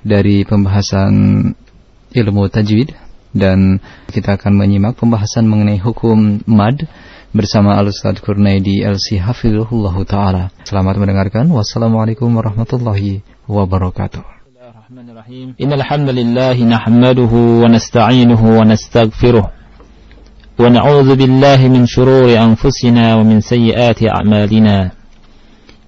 dari pembahasan ilmu tajwid dan kita akan menyimak pembahasan mengenai hukum mad bersama Al-Ustaz Kurnaidi LC Hafizullah Ta'ala. Selamat mendengarkan. Wassalamualaikum warahmatullahi wabarakatuh. إن الحمد لله نحمده ونستعينه ونستغفره ونعوذ بالله من شرور أنفسنا ومن سيئات أعمالنا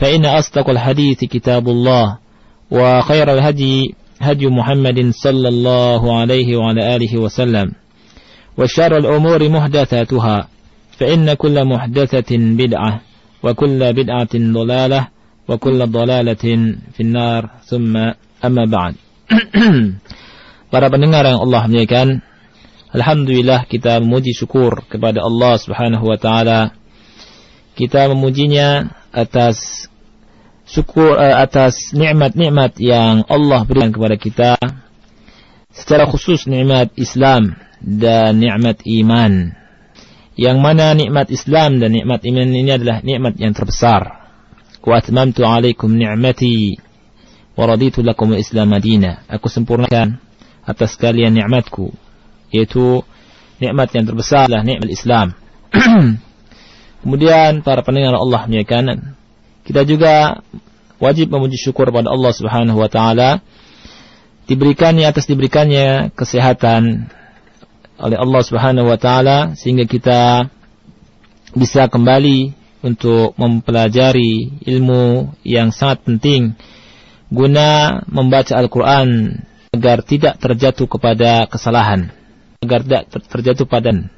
فإن أصدق الحديث كتاب الله وخير الهدي هدي محمد صلى الله عليه وعلى آله وسلم وشر الأمور محدثاتها فإن كل محدثة بدعة وكل بدعة ضلالة وكل ضلالة في النار ثم أما بعد Para pendengar yang Allah muliakan, Alhamdulillah kita memuji syukur kepada Allah Subhanahu wa taala. Kita memujinya atas syukur eh, atas nikmat-nikmat yang Allah berikan kepada kita. Secara khusus nikmat Islam dan nikmat iman. Yang mana nikmat Islam dan nikmat iman ini adalah nikmat yang terbesar. Wa atmamtu alaikum ni'mati wa raditu lakum Islam madina. Aku sempurnakan atas kalian nikmatku yaitu nikmat yang terbesar adalah nikmat Islam. Kemudian para pendengar Allah muliakan, kita juga wajib memuji syukur kepada Allah Subhanahu wa taala. Diberikannya atas diberikannya kesehatan oleh Allah Subhanahu wa taala sehingga kita bisa kembali untuk mempelajari ilmu yang sangat penting. Guna membaca Al-Qur'an agar tidak terjatuh kepada kesalahan agar tidak terjatuh pada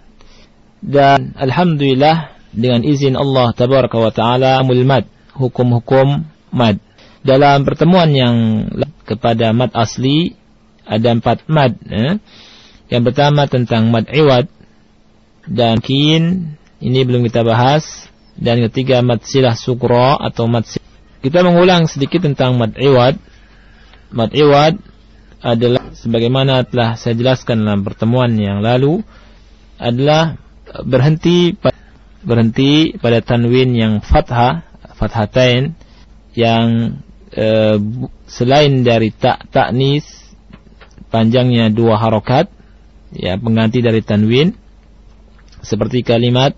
dan alhamdulillah dengan izin Allah tabaraka wa taala mulmad hukum-hukum mad dalam pertemuan yang kepada mad asli ada empat mad eh? Yang pertama tentang mad iwad dan kin ini belum kita bahas dan ketiga mad silah sukro atau mad silah. Kita mengulang sedikit tentang mad iwad. Mad iwad adalah sebagaimana telah saya jelaskan dalam pertemuan yang lalu adalah berhenti berhenti pada tanwin yang fathah fathatain yang e, selain dari tak taknis panjangnya dua harokat ya pengganti dari tanwin seperti kalimat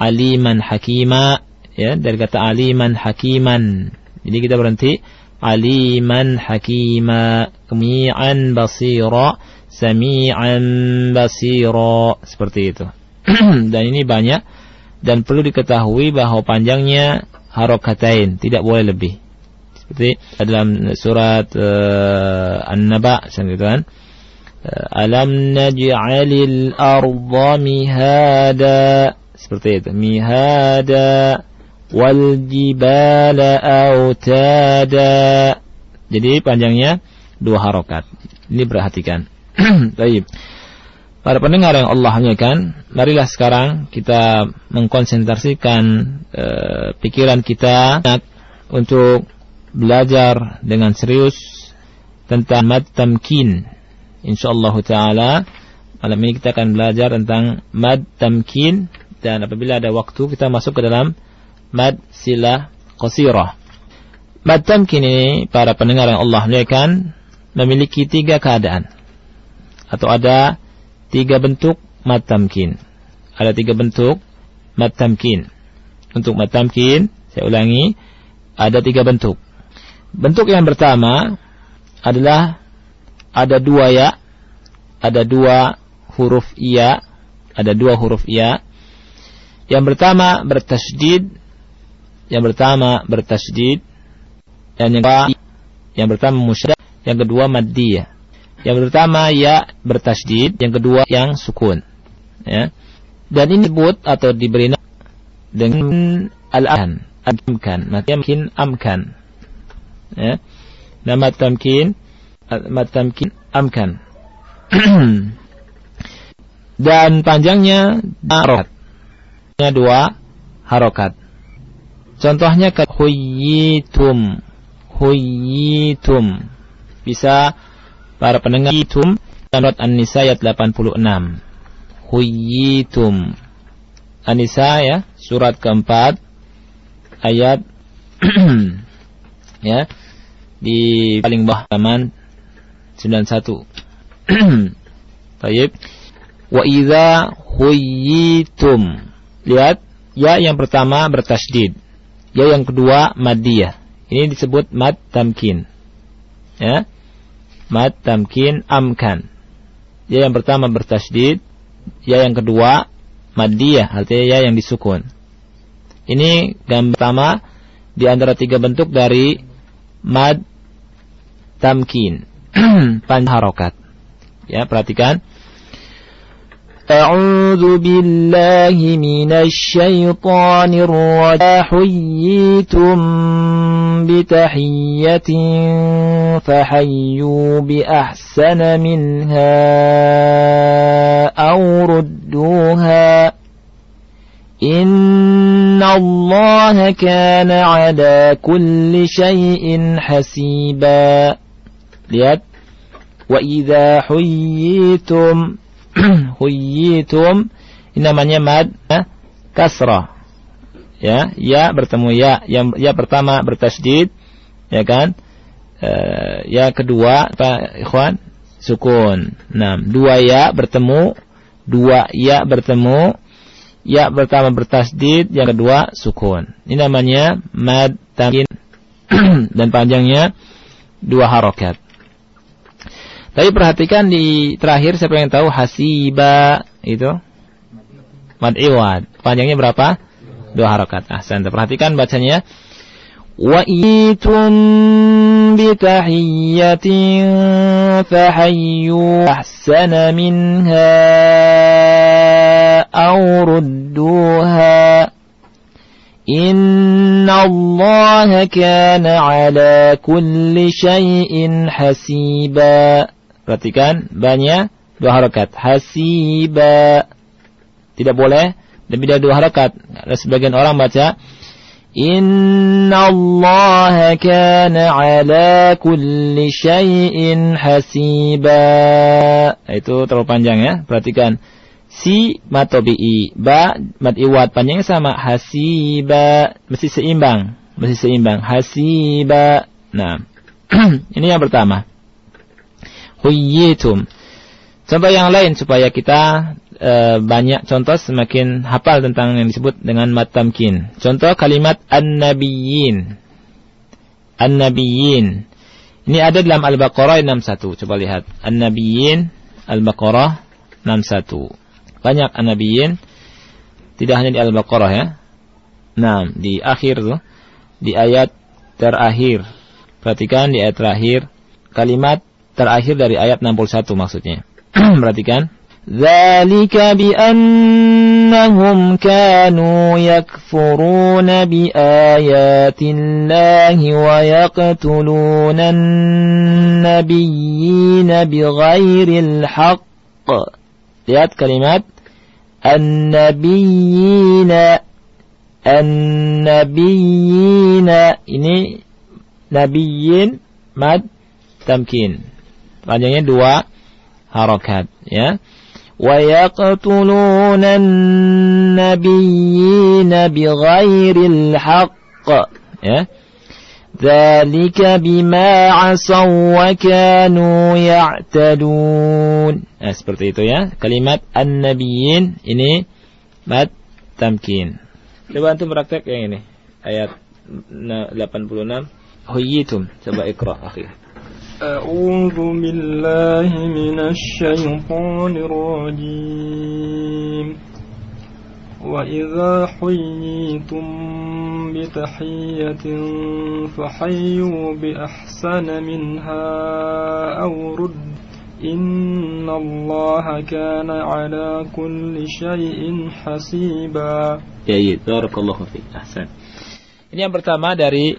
aliman hakima ya dari kata aliman hakiman. Jadi kita berhenti aliman hakima kemi'an basira sami'an basira seperti itu. Dan ini banyak dan perlu diketahui bahwa panjangnya harokatain tidak boleh lebih. Seperti dalam surat uh, An-Naba gitu kan Alam naj'alil arda mihada. Seperti itu mihada wal jibala autada jadi panjangnya dua harokat. Ini perhatikan. Baik Para pendengar yang Allah muliakan, marilah sekarang kita mengkonsentrasikan e, pikiran kita untuk belajar dengan serius tentang mad tamkin insyaallah taala malam ini kita akan belajar tentang mad tamkin dan apabila ada waktu kita masuk ke dalam mad silah qasirah. Mad tamkin ini para pendengar yang Allah muliakan memiliki tiga keadaan atau ada tiga bentuk mad tamkin. Ada tiga bentuk mad tamkin. Untuk mad tamkin, saya ulangi, ada tiga bentuk. Bentuk yang pertama adalah ada dua ya, ada dua huruf iya, ada dua huruf iya. Yang pertama bertasydid, yang pertama bertasydid, dan yang kedua yang pertama musyad, yang kedua maddiyah. Yang pertama ya bertasydid, yang kedua yang sukun. Ya. Dan ini disebut atau diberi nama dengan al-an, amkan, mungkin amkan. Ya. Nama tamkin, nama tamkin amkan. Dan panjangnya harokat. Dua harokat. Contohnya ke huyitum. Huyitum. Bisa para pendengar hitum surat An-Nisa ayat 86. Huyitum. An-Nisa ya, surat keempat ayat ya di paling bawah halaman 91. Baik. Wa idza huyitum. Lihat, ya yang pertama bertasydid. Ya yang kedua madiyah. Ini disebut mad tamkin. Ya. Mad tamkin amkan. Ya yang pertama bertasydid, ya yang kedua madiyah, artinya ya yang disukun. Ini gambar pertama di antara tiga bentuk dari mad tamkin. panjang harokat. Ya, perhatikan. أعوذ بالله من الشيطان الرجيم. حييتم بتحية فحيوا بأحسن منها أو ردوها. إن الله كان على كل شيء حسيبا. wa idza huyitum. Ini namanya mad ya, kasrah. Ya ya bertemu ya. Yang ya pertama bertasydid ya kan? E, ya kedua apa ikhwan? Sukun. Nah dua ya bertemu dua ya bertemu ya pertama bertasydid yang kedua sukun. Ini namanya mad tamkin dan panjangnya dua harokat tapi perhatikan di terakhir siapa yang tahu hasiba itu mad iwad. Panjangnya berapa? Dua harakat. Ah, saya perhatikan bacanya. Wa itum tahiyyatin fahayyu ahsana minha aw rudduha Allah kana ala kulli shay'in hasiba Perhatikan, banyak dua harakat. Hasiba. Tidak boleh lebih dari dua harakat. Ada sebagian orang baca Inna Allah kana ala kulli syai'in hasiba. Itu terlalu panjang ya. Perhatikan. Si matobi'i. Ba mat iwat panjangnya sama. Hasiba. Mesti seimbang. Mesti seimbang. Hasiba. Nah. ini yang pertama huyitum. Contoh yang lain supaya kita e, banyak contoh semakin hafal tentang yang disebut dengan matamkin. Contoh kalimat an-nabiyyin. An-nabiyyin. Ini ada dalam Al-Baqarah 61. Coba lihat. An-nabiyyin Al-Baqarah 61. Banyak an-nabiyyin. Tidak hanya di Al-Baqarah ya. Nah, di akhir tuh. Di ayat terakhir. Perhatikan di ayat terakhir. Kalimat terakhir dari ayat 61 maksudnya. Perhatikan. Zalika biannahum kanu yakfuruna biayatillahi wa yaqtuluna an-nabiyyina bighairil. Lihat kalimat an-nabiyyina ini mad tamkin panjangnya dua harokat ya wa yaqtuluna an-nabiyyina bighairil haqq ya bima asaw wa kanu ya'tadun. Nah, seperti itu ya. Kalimat an-nabiyyin ini mad tamkin. Coba antum praktek yang ini. Ayat 86. Huyitum. Coba ikra, akhi. أعوذ بالله من الشيطان الرجيم وإذا حييتم بتحية فحيوا بأحسن منها أو رد إن الله كان على كل شيء حسيبا Ya, barakallahu fiik. Ahsan. Ini yang pertama dari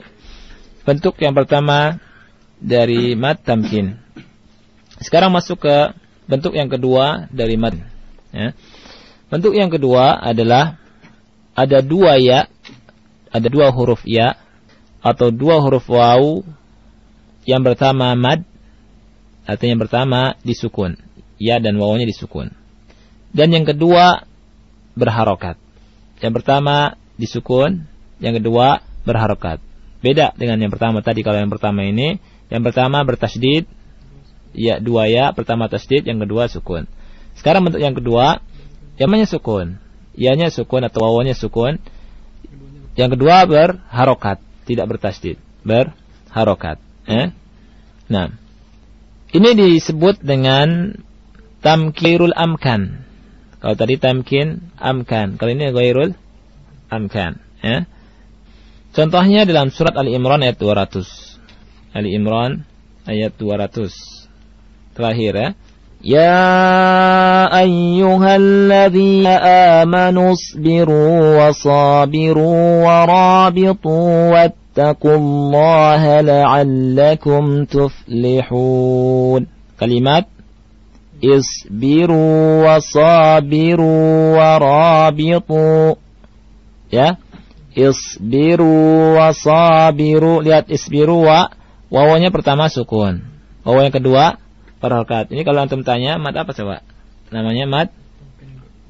bentuk yang pertama dari mat tamkin. Sekarang masuk ke bentuk yang kedua dari mat. Ya. Bentuk yang kedua adalah ada dua ya, ada dua huruf ya atau dua huruf waw yang pertama mad artinya yang pertama disukun ya dan wawnya disukun dan yang kedua berharokat yang pertama disukun, yang kedua berharokat. Beda dengan yang pertama tadi kalau yang pertama ini, yang pertama bertasdid, ya dua ya, pertama tasdid, yang kedua sukun. Sekarang bentuk yang kedua, yang namanya sukun. Ianya sukun atau wawanya sukun. Yang kedua berharokat, tidak bertasdid, berharokat. Eh? Nah, ini disebut dengan tamkirul amkan. Kalau tadi tamkin amkan, kalau ini ghairul amkan, ya. Contohnya dalam surat Ali Imran ayat 200. Ali Imran ayat 200. Terakhir ya. Ya ayyuhalladzina amanu sabiru wa sabiru wa rabitu wattaqullaha la'allakum tuflihun. Kalimat isbiru wasabiru warabitu ya isbiru wasabiru lihat isbiru wa wawanya pertama sukun waw yang kedua perharkat ini kalau antum tanya mat apa coba namanya mat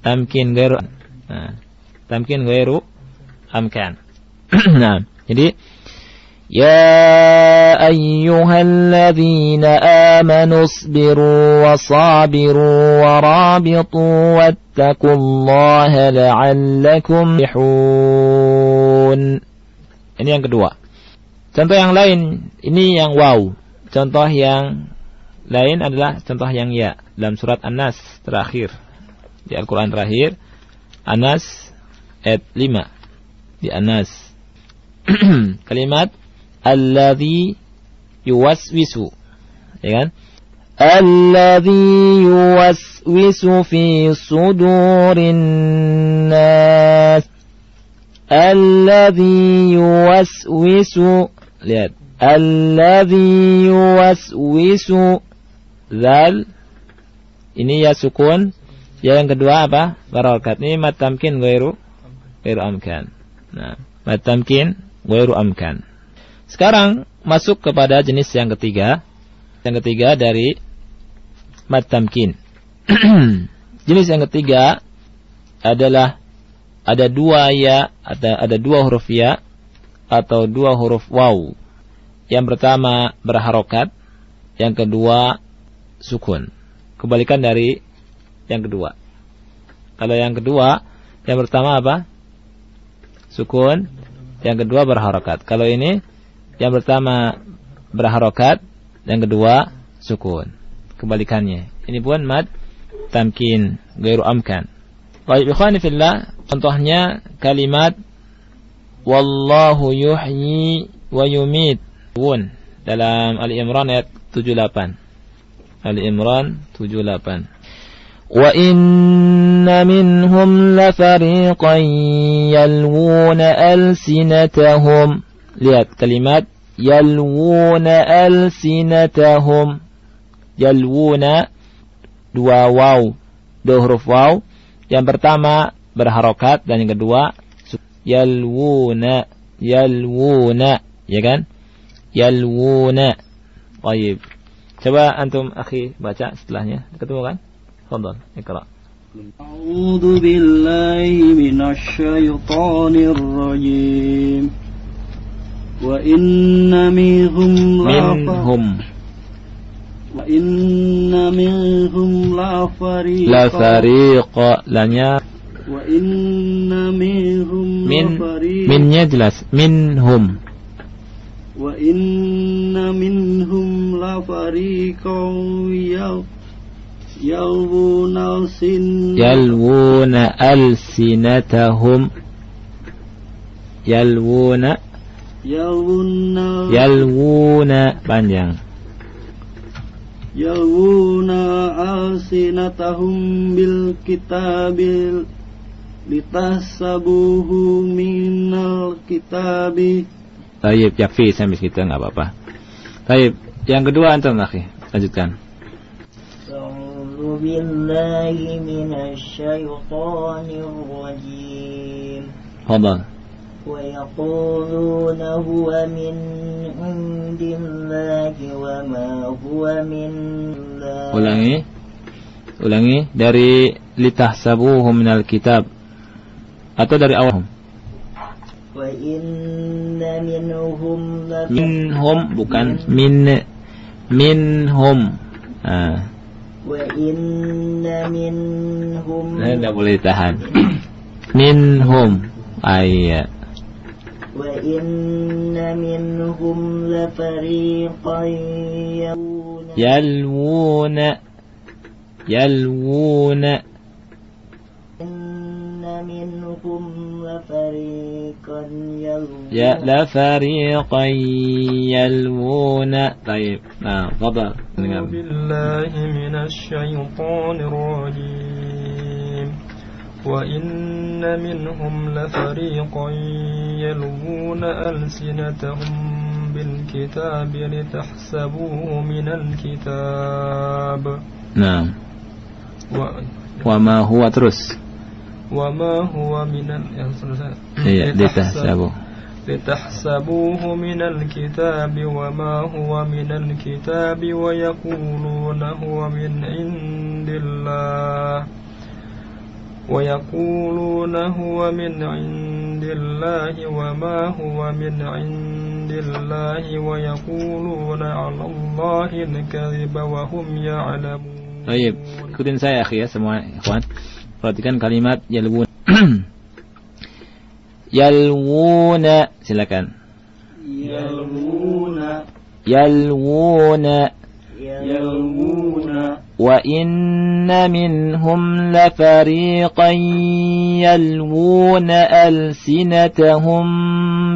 tamkin gairu nah, tamkin gairu amkan nah jadi يا أيها الذين آمنوا اصبروا وصابروا ورابطوا واتقوا الله لعلكم تفلحون Ini yang kedua. Contoh yang lain, ini yang wow. Contoh yang lain adalah contoh yang ya dalam surat An-Nas terakhir di Al-Qur'an terakhir. An-Nas ayat 5 di An-Nas. Kalimat alladhi yuwaswisu. Ya kan? Alladhi yuwaswisu fi sudurin nas. Alladhi yuwaswisu lihat. Alladhi yuwaswisu zal. Ini ya sukun. Ya yang kedua apa? Barokat ini matamkin ghairu ghairu amkan. Nah matamkin ghairu amkan. Sekarang masuk kepada jenis yang ketiga. Yang ketiga dari mad tamkin. jenis yang ketiga adalah ada dua ya, ada ada dua huruf ya atau dua huruf waw. Yang pertama berharokat, yang kedua sukun. Kebalikan dari yang kedua. Kalau yang kedua, yang pertama apa? Sukun, yang kedua berharokat. Kalau ini yang pertama berharokat, yang kedua sukun. Kebalikannya. Ini pun mad tamkin gairu amkan. Baik ikhwani fillah, contohnya kalimat wallahu yuhyi wa yumit wun dalam Ali Imran ayat 78. Ali Imran 78. Wa inna minhum lafariqan yalwuna alsinatahum lihat kalimat yalwuna alsinatahum yalwuna dua waw dua huruf waw yang pertama berharokat dan yang kedua yalwuna yalwuna ya kan yalwuna Taib. Coba antum akhi baca setelahnya. Ketemu kan? Fadhal, ikra. A'udzu billahi minasy syaithanir rajim. Wa inna minhum minhum wa inna minhum la fariqa la lanya Min, minnya jelas. Minhum. Wa inna minhum la yalwuna sin yalwuna alsinatahum. Yalwuna panjang. Yalwuna alsinatahum bil لتحسبوه من الكتاب Tayyib, yakfi sampai situ nggak apa-apa. Tayyib, yang kedua antum akhi, lanjutkan. أعوذ بالله من الشيطان الرجيم Fadal. ويقولون هو من عند الله وما هو من الله Ulangi. Ulangi dari litahsabuhu minal kitab atau dari awal. وإن منهم لف- Minhum bukan min minhum. Ah, وإن منهم tidak boleh ditahan. minhum. Ayat. وإن منهم لفريقا يلون يلوون يلوون إن منهم لفريقا يلون يا لفريقا يلوون. طيب نعم تفضل. أعوذ بالله من الشيطان الرجيم. وإن منهم لفريقا يلوون ألسنتهم بالكتاب لتحسبوه من الكتاب. نعم. و- وما هو terus وما هو من ال... ditahsabu لتحسبوه من الكتاب وما هو من الكتاب ويقولون هو من عند الله. ويقولون هو من عند الله وما هو من عند الله. ويقولون على الله الكذب وهم يعلمون. Baik, ikutin saya akhi ya semua ikhwan. Perhatikan kalimat yalwun. yalwuna silakan. يلوون Yalwuna يلوون وإن منهم لفريقا يلوون ألسنتهم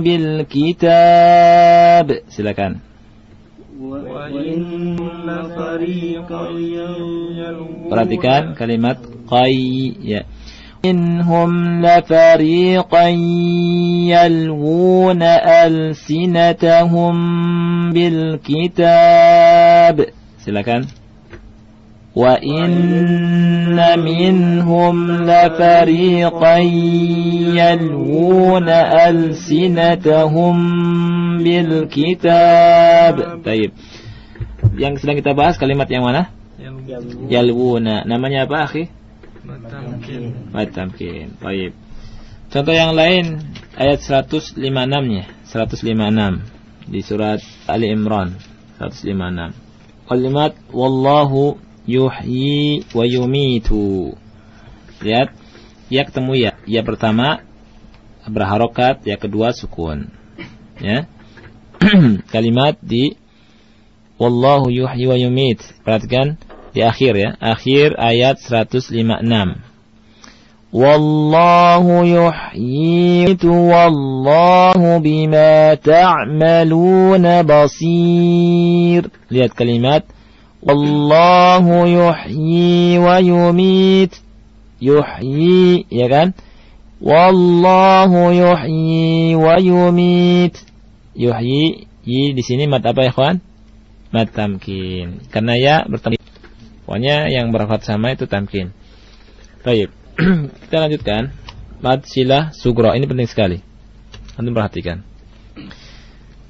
بالكتاب silakan وإن فريقا يلوون perhatikan kalimat qay ya منهم لفريقا يلوون ألسنتهم بالكتاب. Silakan. وإن منهم لفريقا يلوون ألسنتهم بالكتاب طيب yang sedang kita bahas kalimat yang mana yalwuna namanya apa akhi Matamkin. Matamkin. Baik. Contoh yang lain ayat 156 nya 156 di surat Ali Imran 156. Kalimat wallahu yuhyi wa yumitu. Lihat, ya ketemu ya. Ya pertama berharokat, ya kedua sukun. Ya. Kalimat di wallahu yuhyi wa yumit. Perhatikan di akhir ya, akhir ayat 156. Wallahu yuhyi wallahu bima ta'maluna basir. Lihat kalimat Wallahu yuhyi wa yumit. Yuhyi, ya kan? Wallahu yuhyi wa yumit. Yuhyi, yi di sini mat apa ya, kawan? Mat tamkin. Karena ya bertemu. Pokoknya yang berhafat sama itu tamkin. Baik. Kita lanjutkan. Mad silah sugro. Ini penting sekali. Antum perhatikan.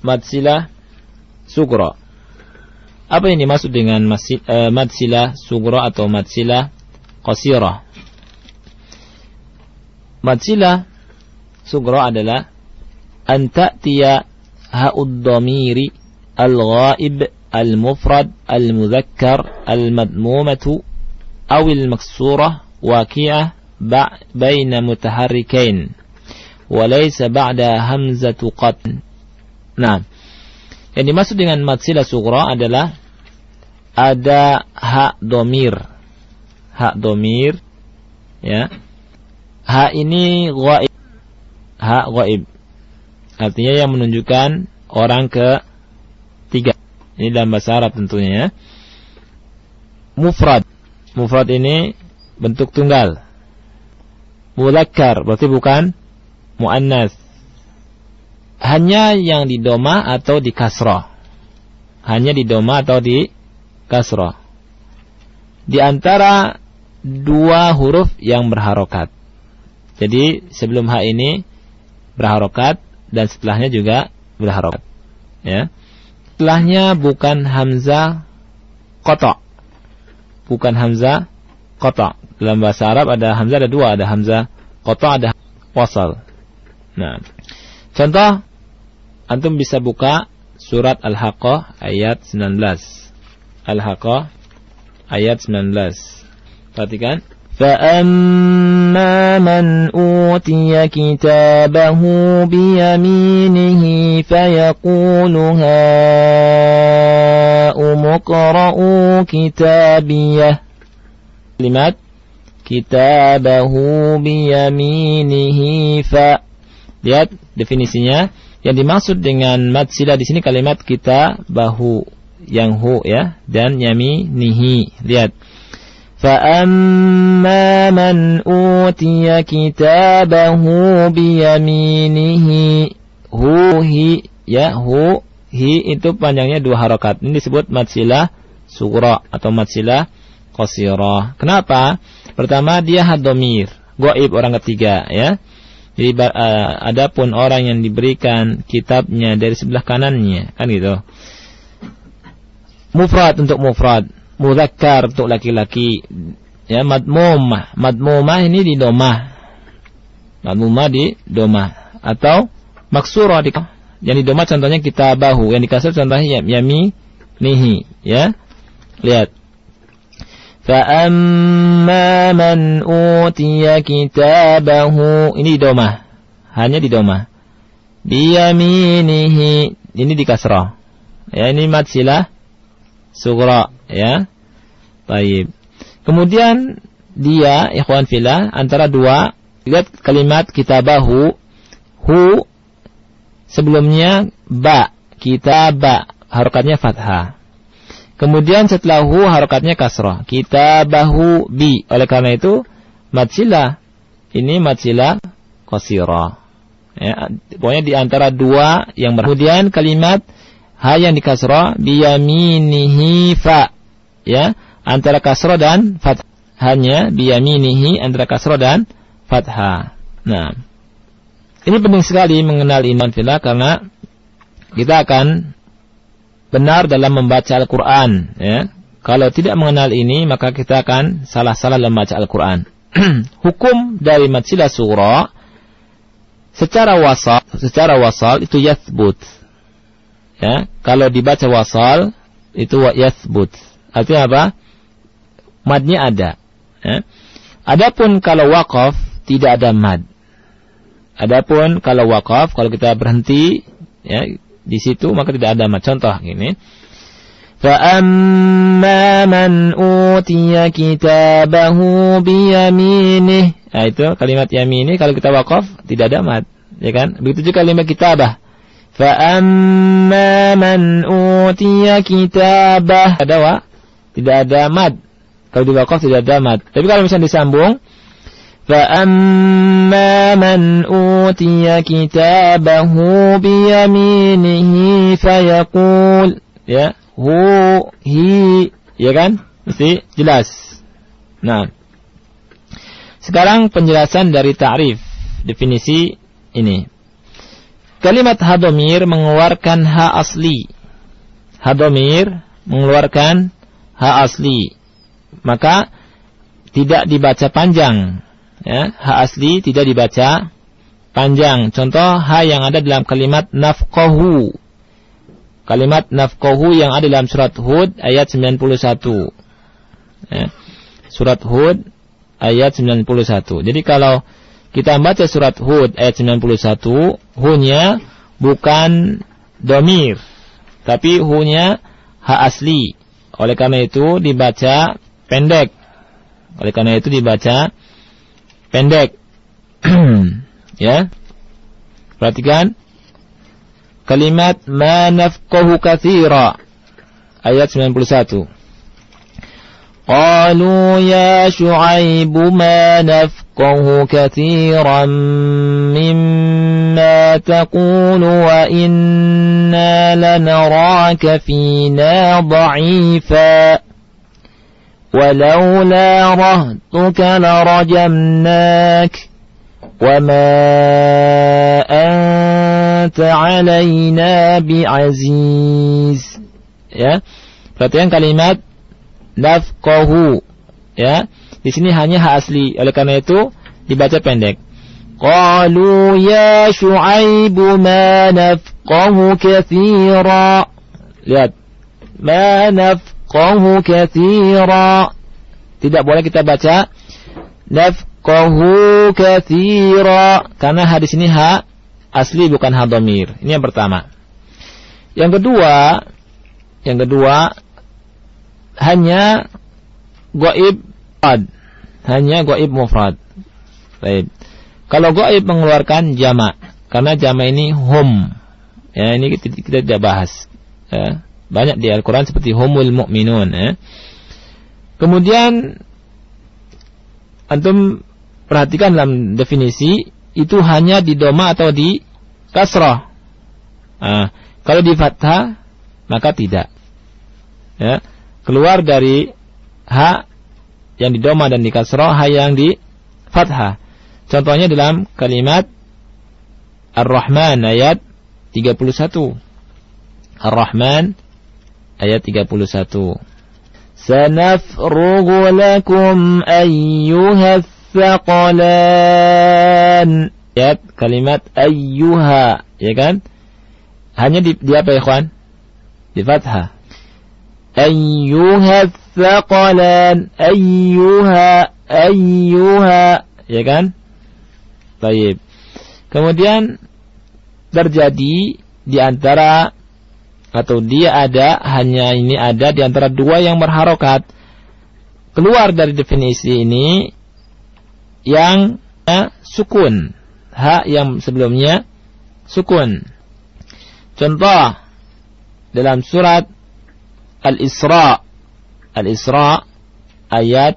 Mad silah sugro. Apa yang dimaksud dengan masil, uh, eh, madsilah sugra atau madsilah qasirah? Madsilah sugro adalah an ta'tiya ha'ud dhamiri al-ghaib al-mufrad al-muzakkar al-madmumatu awil al-maksurah waqi'ah baina mutaharrikain wa laysa ba'da hamzatu qatn. Nah, yang dimaksud dengan matsilah sughra adalah ada hak domir. Hak domir ya. Hak ini ghaib. Hak ghaib. Artinya yang menunjukkan orang ke tiga. Ini dalam bahasa Arab tentunya ya. Mufrad. Mufrad ini bentuk tunggal. Mulakkar berarti bukan muannas. Hanya yang di doma atau di kasroh. Hanya di doma atau di kasroh. Di antara dua huruf yang berharokat. Jadi sebelum H ini berharokat dan setelahnya juga berharokat. Ya. Setelahnya bukan hamzah kotok. Bukan hamzah kotok. Dalam bahasa Arab ada hamzah ada dua, ada hamzah kotok, ada wasal. Nah, contoh antum bisa buka surat Al-Haqqah ayat 19. Al-Haqqah ayat 19. Perhatikan. فأما من أوتي كتابه بيمينه فيقول هاؤم اقرءوا كتابيه kalimat kitabahu biyaminihi fa lihat definisinya yang dimaksud dengan mat sila di sini kalimat kita bahu yang hu ya dan yaminihi lihat فأما من أوتي كتابه بيمينه hu hi ya hu hi itu panjangnya dua harokat ini disebut matsilah sugro atau matsilah qasirah kenapa pertama dia hadomir goib orang ketiga ya jadi uh, adapun orang yang diberikan kitabnya dari sebelah kanannya kan gitu mufrad untuk mufrad muzakkar untuk laki-laki. Ya, madmumah. Madmumah ini di domah. Madmumah di domah. Atau maksurah di yang di domah contohnya kita bahu, yang dikasih contohnya yami nihi, ya. Lihat. Fa'amma man utiya kitabahu. Ini di domah. Hanya di domah. Biyaminihi. Ini di kasrah. Ya, ini matsilah sugra ya. Baik. Kemudian dia ikhwan filah antara dua lihat kalimat kitabahu hu sebelumnya ba kitaba harokatnya fathah. Kemudian setelah hu harokatnya kasrah. Kitabahu bi. Oleh karena itu matsila ini matsila qasira. Ya, pokoknya di antara dua yang ber Kemudian kalimat ha yang di kasra biyaminihi fa ya antara kasra dan fathah hanya biyaminihi antara kasra dan fathah nah ini penting sekali mengenal iman fillah karena kita akan benar dalam membaca Al-Quran ya kalau tidak mengenal ini maka kita akan salah-salah dalam membaca Al-Quran hukum dari matsilah surah secara wasal secara wasal itu yathbut Ya, kalau dibaca wasal itu yathbut. Artinya apa? Madnya ada. Ya. Adapun kalau wakaf tidak ada mad. Adapun kalau wakaf kalau kita berhenti ya di situ maka tidak ada mad. Contoh gini. فَأَمَّا مَنْ أُوتِيَ كِتَابَهُ بِيَمِينِهِ Nah itu kalimat yamini kalau kita wakaf tidak ada mad, ya kan? Begitu juga kalimat kitabah. فأما من أوتي كتابه ada wa tidak ada mad kalau di wakaf tidak ada mad tapi kalau misalnya disambung فأما من أوتي كتابه بيمينه فيقول ya hu hi ya kan mesti jelas nah sekarang penjelasan dari ta'rif definisi ini Kalimat hadomir mengeluarkan ha asli. Hadomir mengeluarkan ha asli. Maka tidak dibaca panjang. Ya, ha asli tidak dibaca panjang. Contoh ha yang ada dalam kalimat nafkohu. Kalimat nafkohu yang ada dalam surat Hud ayat 91. Ya, surat Hud ayat 91. Jadi kalau kita baca surat Hud ayat 91, hunya bukan domir, Tapi hunya ha asli. Oleh karena itu dibaca pendek. Oleh karena itu dibaca pendek. ya. Perhatikan kalimat ma nafqahu katsira ayat 91. Qalu ya Shu'aib ma nafqahu katsiran mimma taqulu wa inna lanaraka fina dha'ifa ولولا رهتك لرجمناك وما أنت علينا بعزيز ya perhatikan kalimat nafqahu ya di sini hanya hak asli oleh karena itu dibaca pendek qalu ya syuaib ma nafqahu katsira lihat ma nafqahu katsira tidak boleh kita baca nafqahu katsira karena hadis ini hak asli bukan hak domir ini yang pertama yang kedua yang kedua hanya goib mufrad. Hanya goib mufrad. Baik. Kalau goib mengeluarkan jama, karena jama ini hum. Ya, ini kita, kita tidak bahas. Ya. Banyak di Al-Quran seperti humul mu'minun. Ya. Kemudian antum perhatikan dalam definisi itu hanya di doma atau di kasrah. Nah, kalau di fathah maka tidak. Ya, keluar dari ha yang di doma dan di kasroh, ha yang di fathah. Contohnya dalam kalimat Ar-Rahman ayat 31. Ar-Rahman ayat 31. Sanafrughu lakum ayyuha thaqalan. Ayat kalimat ayyuha, ya kan? Hanya di, di apa ya, kawan? Di fathah. Ayyuha thaqalan Ayyuha Ayyuha Ya kan? Baik. Kemudian terjadi di antara atau dia ada hanya ini ada di antara dua yang berharokat. Keluar dari definisi ini yang sukun. Hak yang sebelumnya sukun. Contoh dalam surat Al-Isra. Al-Isra ayat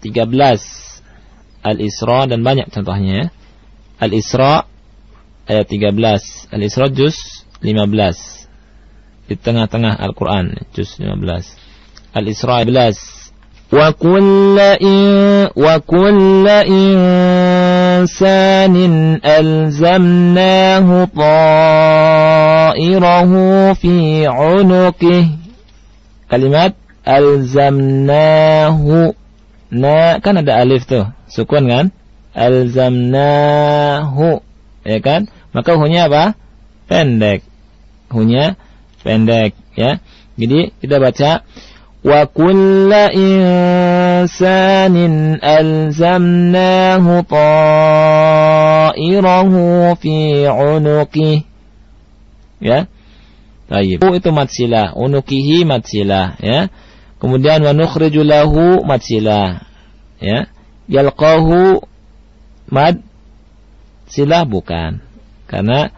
13 Al-Isra dan banyak contohnya Al-Isra ayat 13 Al-Isra juz 15 di tengah-tengah Al-Quran juz 15 Al-Isra 11 wa kulla in wa kulla insanin alzamnahu ta'irahu fi 'unuqihi kalimat alzamnahu na kan ada alif tuh sukun kan? Alzamnahu ya kan? Maka hunya apa? Pendek. Hunya pendek ya jadi kita baca wa kulla insanin alzamnahu ta'irahu fi unuqih ya Tayyib. Itu matsilah. Unukihi matsilah. Ya. Kemudian wa nukhriju lahu matsilah. Ya. Yalqahu mad silah bukan. Karena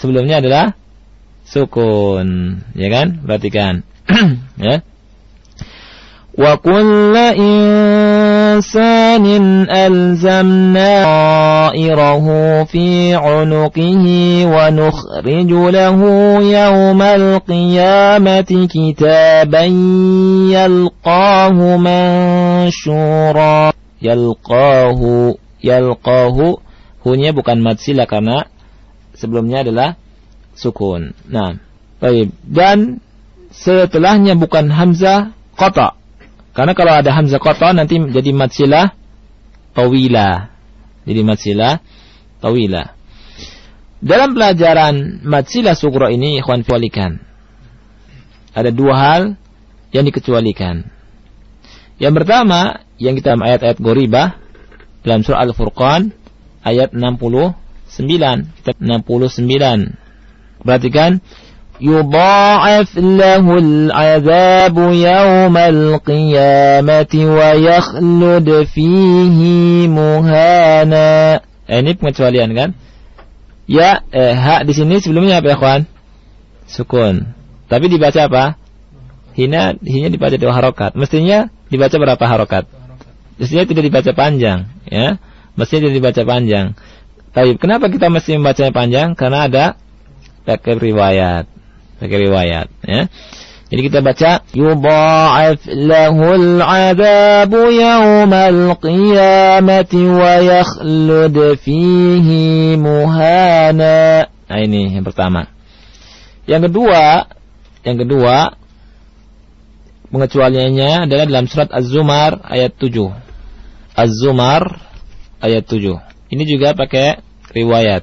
sebelumnya adalah sukun. Ya kan? Perhatikan. Ya. Wa kullu insanin alzamna irahu fi unuqihi wa nukhriju lahu yawmal qiyamati kitaban yalqahu manshura. Yalqahu yalqahu. Hunya bukan matsila karena sebelumnya adalah sukun. Nah, baik. Dan setelahnya bukan hamzah kota. Karena kalau ada hamzah qata nanti jadi matsilah tawila. Jadi matsilah tawila. Dalam pelajaran matsilah sugro ini ikhwan fiwalikan. Ada dua hal yang dikecualikan. Yang pertama, yang kita ayat-ayat goribah dalam surah Al-Furqan ayat 69. Kita 69. Perhatikan يضاعف له العذاب يوم القيامة ويخلد فيه مهانا eh, ini pengecualian kan ya eh, hak di sini sebelumnya apa ya kawan sukun tapi dibaca apa hina hina dibaca dua harokat mestinya dibaca berapa harokat mestinya tidak dibaca panjang ya mestinya tidak dibaca panjang tapi kenapa kita mesti membacanya panjang karena ada pakai riwayat pakai riwayat ya jadi kita baca yudha'af lahul 'adzabu yawmal qiyamati wa yakhlud fihi muhana. Nah ini yang pertama. Yang kedua, yang kedua pengecualiannya adalah dalam surat Az-Zumar ayat 7. Az-Zumar ayat 7. Ini juga pakai riwayat.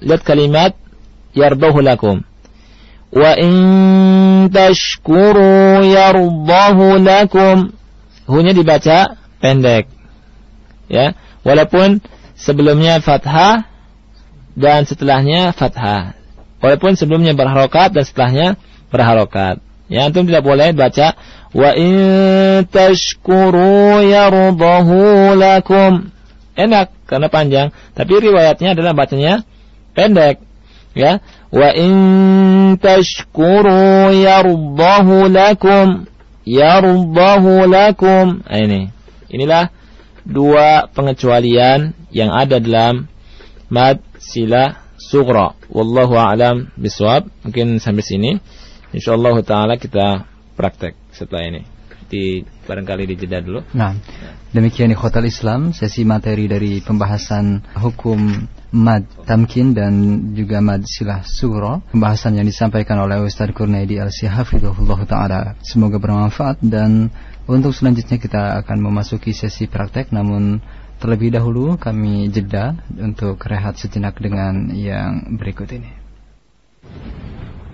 Lihat kalimat yardahu lakum. Wa in tashkuru yardahu lakum. Hunya dibaca pendek. Ya, walaupun sebelumnya fathah dan setelahnya fathah. Walaupun sebelumnya berharokat dan setelahnya berharokat. Ya, antum tidak boleh baca wa in tashkuru yardahu lakum. Enak karena panjang, tapi riwayatnya adalah bacanya pendek. Ya. Wa in tashkuru yardahu lakum. Yardahu lakum. Nah, ini. Inilah dua pengecualian yang ada dalam mad sila sughra. Wallahu a'lam bisawab mungkin sampai sini. Insyaallah taala kita praktek setelah ini. Di barangkali di jeda dulu. Nah, demikian ikhwatal Islam sesi materi dari pembahasan hukum mad tamkin dan juga mad silah sugro pembahasan yang disampaikan oleh Ustaz Kurnaidi Al-Sihafidullah Ta'ala. Semoga bermanfaat dan untuk selanjutnya kita akan memasuki sesi praktek. Namun terlebih dahulu kami jeda untuk rehat sejenak dengan yang berikut ini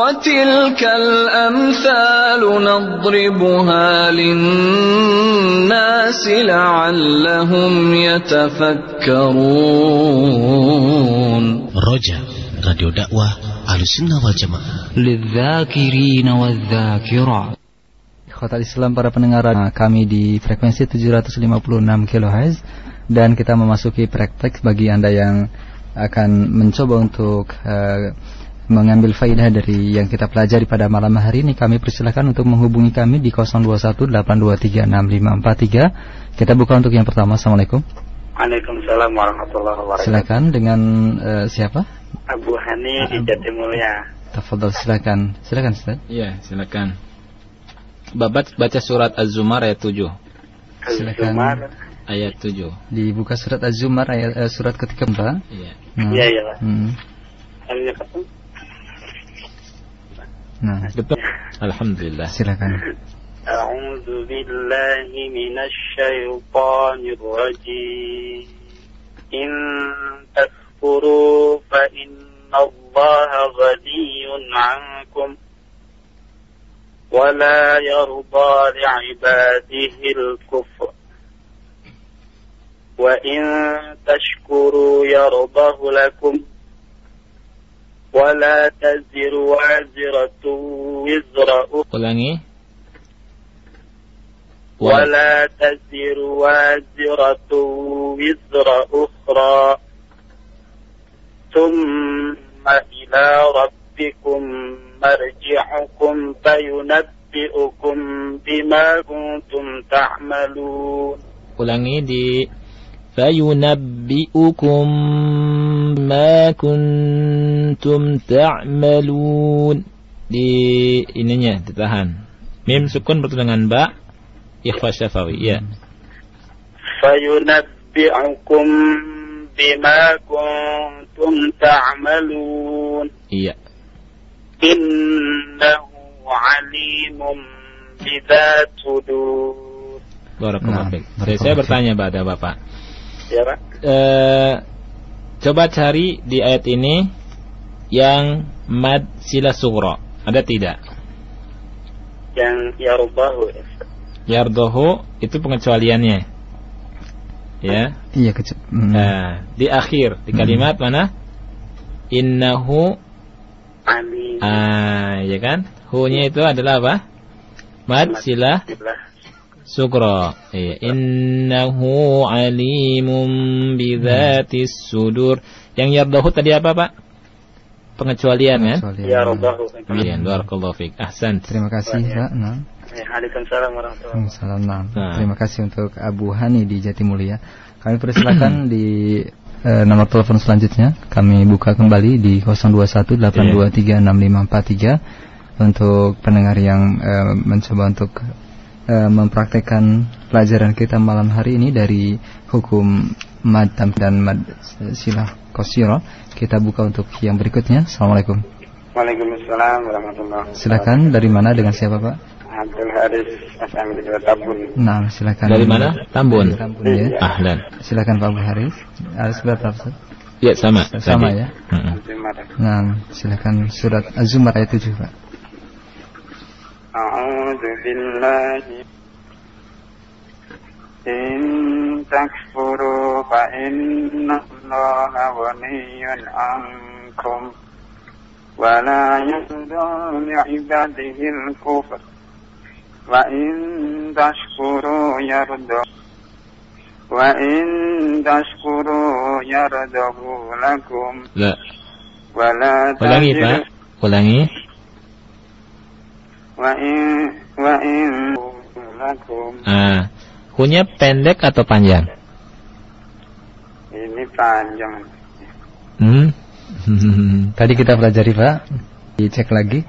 وتلك الأمثال نضربها للناس لعلهم يتفكرون رجع راديو دعوة على السنة والجماعة للذاكرين والذاكرات Ikhwatal Islam para pendengar kami di frekuensi 756 kHz dan kita memasuki praktek bagi Anda yang akan mencoba untuk uh, mengambil faidah dari yang kita pelajari pada malam hari ini kami persilakan untuk menghubungi kami di 0218236543 kita buka untuk yang pertama. Assalamualaikum. Waalaikumsalam warahmatullahi wabarakatuh. Silakan dengan uh, siapa? Abu Hani di Jatimulya Tafadhol silakan. Silakan Ustaz. Iya silakan. Babat baca surat Az-Zumar ayat 7 Az-Zumar. Ayat 7 dibuka surat Az-Zumar ayat uh, surat ketika Mbak. Iya. Hmm. iya iya hmm. Nah, Alhamdulillah. Silakan. أعوذ بالله من الشيطان الرجيم إن تكفروا فإن الله غني عنكم ولا يرضى لعباده الكفر وإن تشكروا يرضه لكم ولا تزر وازرة وزر أخرى. ولا تزر وازرة وزر أخرى. ثم إلى ربكم مرجعكم فينبئكم بما كنتم تعملون. Ulangi di فينبئكم ما كنتم تعملون di ininya ditahan mim sukun bertemu dengan ba ikhfa syafawi ya فينبئكم بما كنتم تعملون iya إنه عليم بذات صدور barakallahu Nah, fiik. Saya, barakallahu saya fiik. bertanya pada Bapak ya Pak eh, coba cari di ayat ini yang mad sila sughra. Ada tidak? Yang ya rubahu yardohu itu pengecualiannya. Ya. Iya kecil. Hmm. nah di akhir di kalimat mana? Innahu Ali ah ya kan? Hu-nya itu adalah apa? Mad sila sughra iya innahu alimun bidzatis sudur yang yardohu tadi apa Pak pengecualian kan Pengecualian. ya rubahu Iya, barakallahu fiik. Ahsan. Terima kasih, Pak. Nah. Waalaikumsalam warahmatullahi Waalaikumsalam. Nah. Nah. Terima kasih untuk Abu Hani di Jatimulya. Kami persilakan di eh, nomor telepon selanjutnya. Kami buka kembali di 0218236543 untuk pendengar yang eh, mencoba untuk eh, mempraktekkan pelajaran kita malam hari ini dari hukum mad tam- dan mad silah kosiro. Kita buka untuk yang berikutnya. Assalamualaikum. Waalaikumsalam warahmatullahi Silakan dari mana dengan siapa Pak? Abdul Haris Asami di Tabun Nah, silakan. Dari mana? Tambun. Dari Tambun ya. Ahlan. Silakan Pak Abu Haris. Harus berapa Ustaz? Ya, sama. Sama tadi. ya. Terima kasih Nah, silakan surat Az-Zumar ayat 7, Pak. أعوذ بالله إن تكفروا فإن الله غني عنكم ولا يرضى لعباده الكفر وإن تشكروا يرضى وإن تشكروا يرضه لكم La. ولا Ulangi, تزر Pak. Ulangi. Ah, hunya pendek atau panjang? Ini panjang. Hmm. Tadi kita pelajari Pak. Dicek lagi.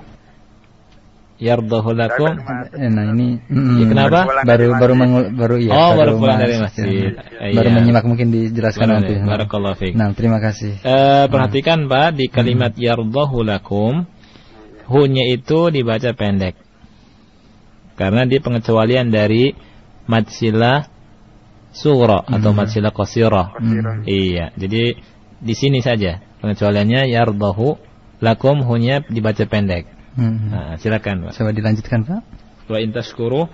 Yardohulakum. Eh, nah ini. hmm. ya, kenapa? Baru baru mengul, baru iya. Oh baru, pulang dari masjid. Ya. Baru iya. menyimak mungkin dijelaskan baru, nanti. Barakallahu fiik. Nah terima kasih. Uh, perhatikan Pak di kalimat hmm. yardohulakum hu-nya itu dibaca pendek. Karena dia pengecualian dari mad sila sughra atau mad sila qasira. Hmm. Iya, jadi di sini saja pengecualiannya yardahu lakum hu-nya dibaca pendek. Hmm. Nah, silakan Pak. Coba dilanjutkan, Pak. Wa in tashkuru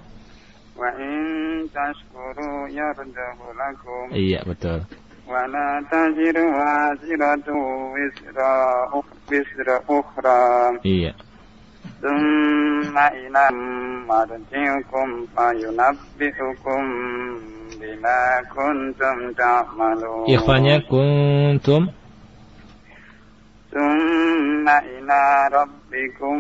وإن تشكروا يرضه لكم Iya, betul. ولا تزر وازرة وزر أخ- وزر أخرى Iya. ثم إلى مرجعكم فينبئكم بما كنتم تعملون Ikhfanya kuntum ثم إلى ربكم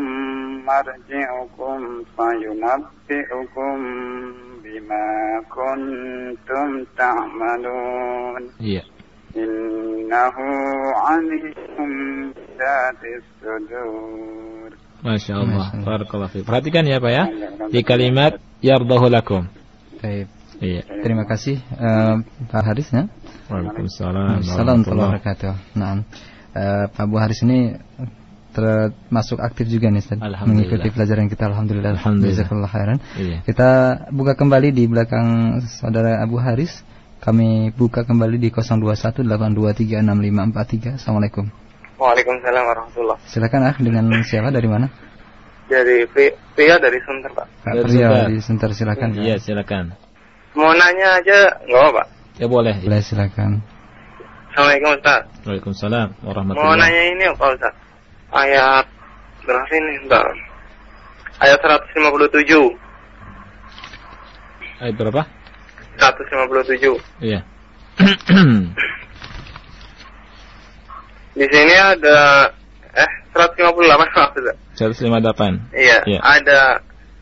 مرجعكم فينبئكم بما كنتم تعملون Iya. إنه عليم ذات الصدور Masya Allah. Barakallahu fiik. Perhatikan ya Pak ya. Di kalimat yardahu lakum. Baik. Iya. Terima kasih eh, Pak Haris ya. Waalaikumsalam. Assalamualaikum warahmatullahi wabarakatuh. Nah, eh, Pak Abu Haris ini termasuk aktif juga nih Ustaz Alhamdulillah. mengikuti pelajaran kita alhamdulillah. Alhamdulillah. Khairan. Iya. Kita buka kembali di belakang saudara Abu Haris. Kami buka kembali di 0218236543. Assalamualaikum. Waalaikumsalam warahmatullahi Silakan ah dengan siapa dari mana? Dari Pria dari Sunter Pak Kak Dari Pria Sunter. silakan. Iya, silakan. Mau nanya aja nggak apa Pak Ya boleh. Boleh silakan. Assalamualaikum Ustaz Waalaikumsalam Mau warahmatullahi nanya ini Pak Ustaz Ayat berapa ini Bentar Ayat 157 Ayat berapa? 157 Iya. Di sini ada eh 158 maksudnya. 158. Iya, Iya. ada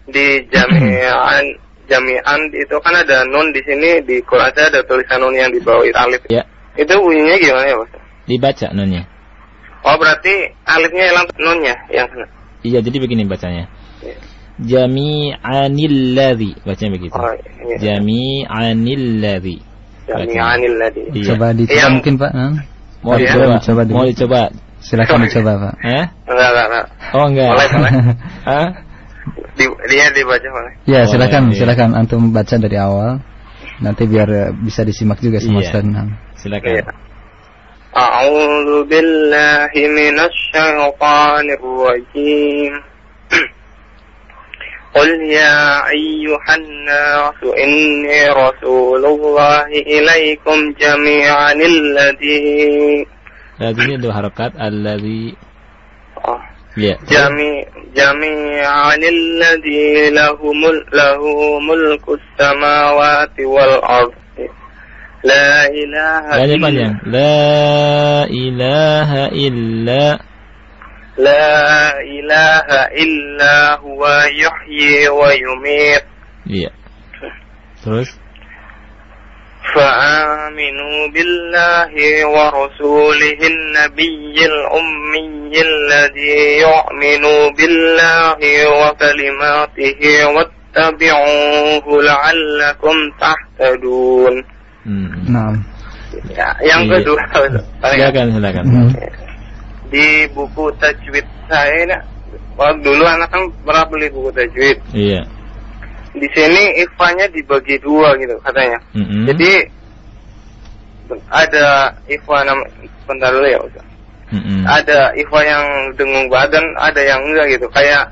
di jami'an jami'an itu kan ada nun di sini di Quran saya ada tulisan nun yang di bawah alif. Ya. Itu bunyinya gimana ya Pak? Dibaca nunnya. Oh berarti alifnya hilang nunnya yang sana. Iya, jadi begini bacanya. Iya. Jami'anil ladzi. Bacanya begitu. Oh, iya. Jami'anil ladzi. Jami'anil ladzi. Iya. Coba dicoba Yang- mungkin Pak. Hah? Mau Iya. dicoba? Dicoba dulu. Mau dicoba? Silakan dicoba Pak. Eh? Enggak, enggak, enggak. Oh enggak. Boleh, boleh. Hah? Di, dia dibaca boleh. Ya Boleh, silakan iya. silakan antum baca dari awal. Nanti biar eh, bisa disimak juga sama Iya. Ustaz. Nah. Silakan. Iya. أعوذ بالله من الشيطان الرجيم قل يا أيها الناس إني رسول الله إليكم جميعا الذي Ladzi dua harakat alladzi آه. ya. جميع جميعا الذي له مل له ملك السماوات والأرض لا إله Banyak إلا panjang. La ilaha illa لا إله إلا هو يحيي ويميت Iya. Terus فآمنوا بالله ورسوله النبي الأمي الذي يؤمن بالله وكلماته واتبعوه لعلكم تهتدون hmm. Ya, Yang kedua silakan silakan. Hmm. Di buku tajwid saya ini Waktu dulu anak kan pernah beli buku tajwid Iya. di sini ifanya dibagi dua gitu katanya. Mm-mm. Jadi ada ifa nama bentar dulu ya Ustaz. Mm-mm. Ada ifa yang dengung badan, ada yang enggak gitu. Kayak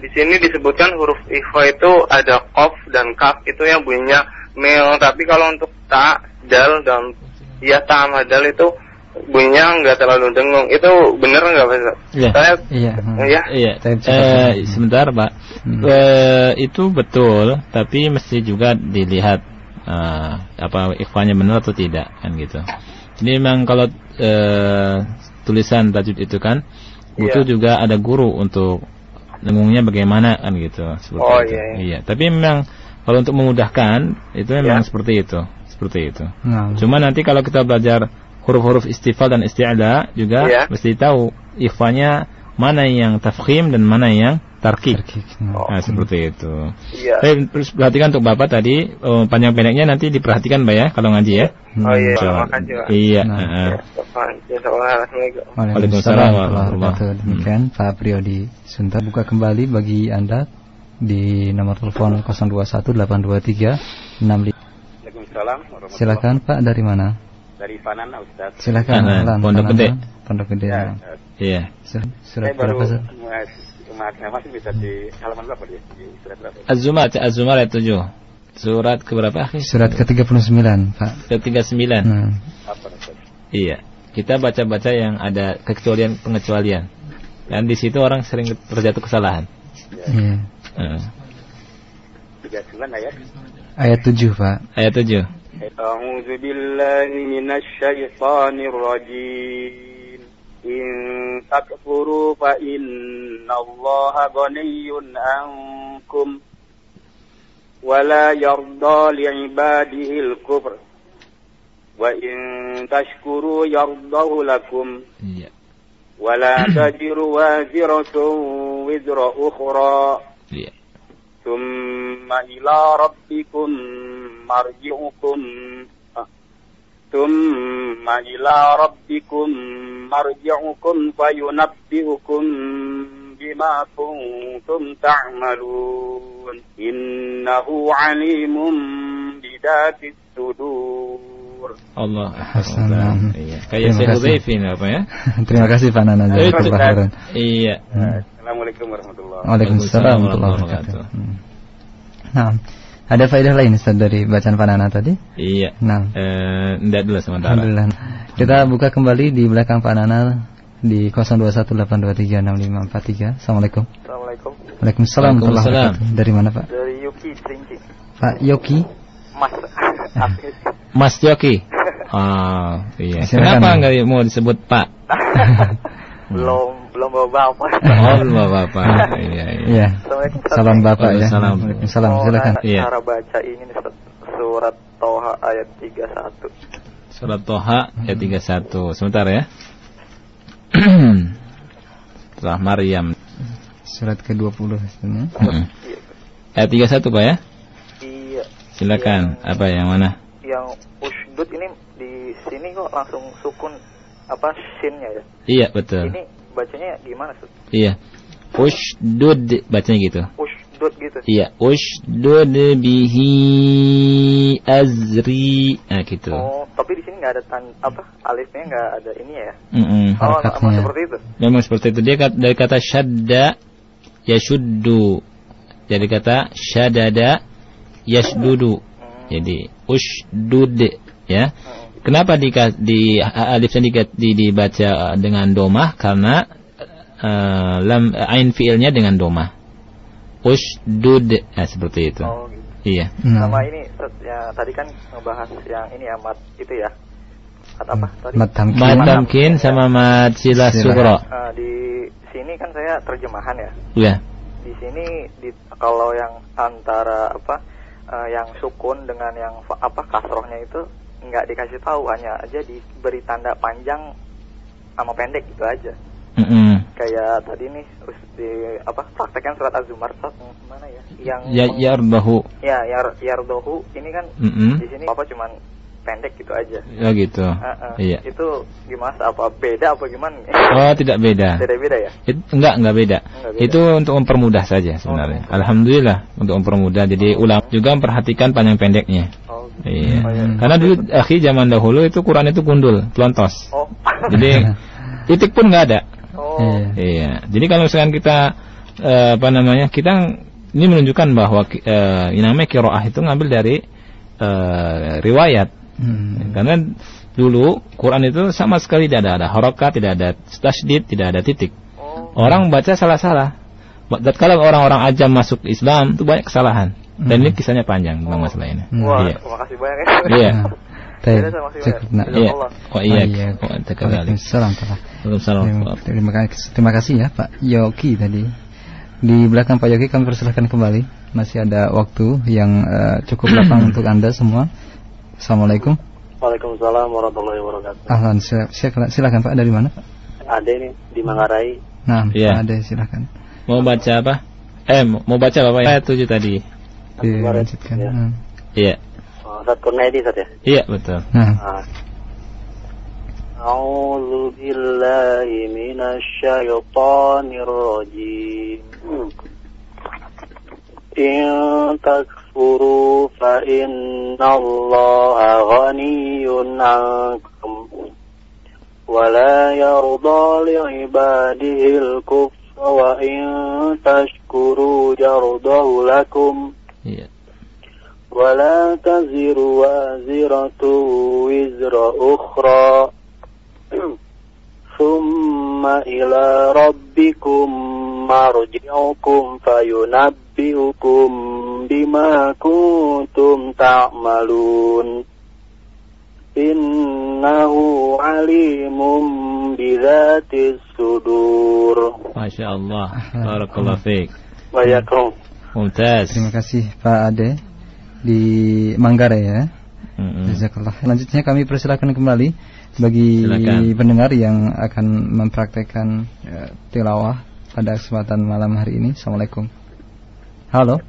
di sini disebutkan huruf ifa itu ada qaf dan kaf itu yang bunyinya mil. Tapi kalau untuk ta, dal dan ya ta dal itu bunyinya enggak terlalu dengung. Itu bener enggak Ustaz? Iya. Saya Iya. Iya. Coba Eh, sebentar, Pak. Hmm. Eh, itu betul, tapi mesti juga dilihat eh, apa ikhwannya benar atau tidak kan gitu. Jadi memang kalau eh, tulisan tajwid itu kan butuh Iya. juga ada guru untuk dengungnya bagaimana kan gitu. Seperti Oh, itu. iya, iya. Tapi memang kalau untuk memudahkan itu memang Iya. seperti itu, seperti itu. Nah. Cuma nanti kalau kita belajar huruf-huruf istifal dan isti'la juga Iya. mesti tahu ikhwanya mana yang tafkhim dan mana yang tarkib. Terkik. Nah. Nah, seperti itu. iya. Tapi terus perhatikan untuk Bapak tadi eh, panjang pendeknya nanti diperhatikan Mbak ya kalau ngaji ya. Oh iya, Allah. makasih Pak. Iya, Nah. heeh. Ya. Assalamualaikum. Waalaikumsalam warahmatullahi wabarakatuh. Demikian Pak Priyo di Sunter. Buka kembali bagi Anda di nomor telepon 021823 65. Waalaikumsalam warahmatullahi Silakan Pak dari mana? Dari Fanana Ustaz. Silakan. Mana? Alan, Pondok. Gede. Pondok Gede. Ya. Ustaz. Iya. Sur- Surat saya baru berapa masih bisa di halaman berapa dia? Di surat berapa? Az-Zumar, Az-Zumar ayat 7. Surat ke berapa? Surat ke-39, Pak. Ke 39. Nah. Apa Ustaz? Iya. Kita baca-baca yang ada kekecualian pengecualian. Dan di situ orang sering terjatuh kesalahan. Iya. Heeh. 39 ayat. Ayat 7, Pak. Ayat 7. أعوذ بالله من الشيطان الرجيم إن تكفروا فإن الله غني عنكم ولا يرضى لعباده الكفر وإن تشكروا يرضه لكم. ولا تزر وازرة وزر أخرى. ثم إلى ربكم مرجعكم آه. ثم إلى ربكم مرجعكم فينبئكم بما كنتم تعملون إنه عليم بذات الصدور Allah. Hasan. Iya. Kayak Terima Syekh kasih. Hudzaifin apa ya? Terima kasih Pak Nana Itu- Jazakallah khairan. Iya. Hmm. Assalamualaikum warahmatullahi Waalaikumsalam warahmatullahi warahmatullahi wabarakatuh. Hmm. Nah, ada faedah lain Ustaz dari bacaan Pak Nana tadi? Iya. Nah, Eh, enggak dulu sementara. Alhamdulillah. Kita buka kembali di belakang Pak Nana di 0218236543. Assalamualaikum. Assalamualaikum. Waalaikumsalam warahmatullahi Waalaikumsalam. wabarakatuh. Dari mana Pak? Dari Yuki Trinci. Pak Yoki. Mas. Mas Joki. Ah, iya. Silakan. Kenapa enggak mau disebut Pak? belum belum bawa bapak. Oh, belum bapak. Iya, iya. Iya. Salam Bapak ya. Waalaikumsalam. Mau Silakan. Iya. Cara baca ini surat Toha ayat 31. Surat Toha ayat 31. Sebentar ya. Setelah Maryam. Surat ke-20 sebenarnya. Mm-mm. Ayat 31 Pak ya? Iya. Silakan. Apa yang mana? Yang usdud ini di sini kok langsung sukun apa shinnya ya? Iya, betul. Ini bacanya gimana Ustaz? Iya. Ushdud bacanya gitu. Usdud gitu. Iya, ushdud bihi azri. Nah, gitu. Oh, tapi di sini nggak ada tan apa alifnya nggak ada ini ya? Mm-mm. Oh, emang Harakatnya. seperti itu. Memang seperti itu. Dia kat- dari kata syadda yashuddu. Jadi kata syadada yashdudu. Jadi ushdud ya. Kenapa di, di alifnya di, di, dibaca dengan domah? Karena eh, lam ain fiilnya dengan domah. Ushdud ya seperti itu. Oh, gitu. Iya. Nah, Sama ini ya tadi kan ngebahas yang ini ya mat itu ya. Mat apa tadi? Mat tamkin. Mad tamkin sama mad sila Sila. sugro. Eh, di sini kan saya terjemahan ya. Iya. Di sini di kalau yang antara apa eh, yang sukun dengan yang apa kasrohnya itu nggak dikasih tahu hanya aja diberi tanda panjang sama pendek gitu aja. Mm-mm. Kayak tadi nih di apa praktekkan surat Az-Zumar mana ya? Yang Ya yarbahu. ya yar yardohu ini kan Mm-mm. di sini apa cuman pendek gitu aja. Ya gitu. Heeh. Iya. Itu gimana? Apa beda apa gimana? Oh, tidak beda. Beda-beda ya? It- enggak, enggak beda. Enggak beda. Itu untuk mempermudah saja sebenarnya. Alhamdulillah untuk mempermudah. Jadi ulama juga memperhatikan panjang pendeknya. Oh, Iya. Oh, iya. Karena dulu akhir zaman dahulu itu Quran itu gundul, pelontos. Oh. Jadi titik pun nggak ada. oh. Iya. Iya. Jadi kalau misalkan kita eh, apa namanya? Kita ini menunjukkan bahwa eh, yang namanya kiroah itu ngambil dari eh, riwayat. Hmm. Karena dulu Quran itu sama sekali tidak ada, ada harokat, tidak ada tasdid, tidak ada titik. Oh. Orang baca salah-salah. Dan kalau orang-orang ajam masuk Islam itu banyak kesalahan. Dan ini kisahnya panjang tentang masalah ini. Hmm. Wah, Iya. terima kasih banyak ya. Iya. Baik. Sama kasih banyak. Iya. Oh iya. iya. Oh, kadzalik. Waalaikumsalam. Terima, terima kasih, terima kasih ya Pak Yoki tadi. Di belakang Pak Yoki kami persilahkan kembali. Masih ada waktu yang eh, cukup lapang untuk anda semua. Assalamualaikum. Waalaikumsalam warahmatullahi wabarakatuh. Ahlan, sil- silakan, silakan Pak dari mana Pak? Ada ini di Manggarai. Nah, Iya. Pak Ade silakan. Mau baca apa? Eh, mau mau baca Bapak ya? Ayat 7 tadi. Dilanjutkan. Iya. Hmm. Iya. Oh, Ustaz Kurnaidi Ustaz ya. Iya, betul. Nah, Ah. A'udzu billahi minasyaitonir rajim. In takfuru fa innallaha ghaniyyun 'ankum wa la yarda li'ibadihi al-kufra wa in tashkuru yardahu lakum Iya. ولا تزر وازرة وزر أخرى ثم إلى ربكم مرجعكم فينبئكم بما كنتم تعملون إنه عليم بذات الصدور Masya Allah. Barakallah fiik. وياكم Mumtaz. terima kasih Pak Ade di Manggarai ya. Jazakallah. Selanjutnya kami persilakan kembali bagi Silakan. pendengar yang akan mempraktekkan eh, tilawah pada kesempatan malam hari ini. Assalamualaikum. Halo.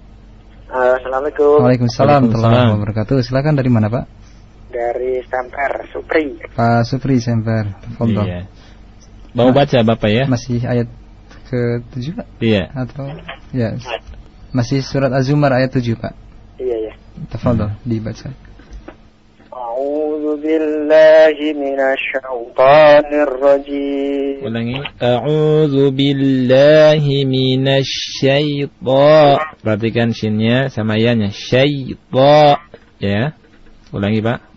Assalamualaikum Waalaikumsalam warahmatullahi Waalaikumsalam. wabarakatuh. Silakan dari mana Pak? dari Samper Supri Pak Supri Semper. Tafadhol. Iya. Mau baca Bapak ya? Masih ayat ke-7 Pak? Iya. Atau ya masih surat Az-Zumar ayat 7, Pak. Iya, iya. Tafadhol hmm. dibaca. A'udzu billahi minasy syaithanir rajim. Ulangi. A'udzu billahi minasy syaitha. Perhatikan sinnya sama ya-nya. Syaitha. Ya. Ulangi, Pak.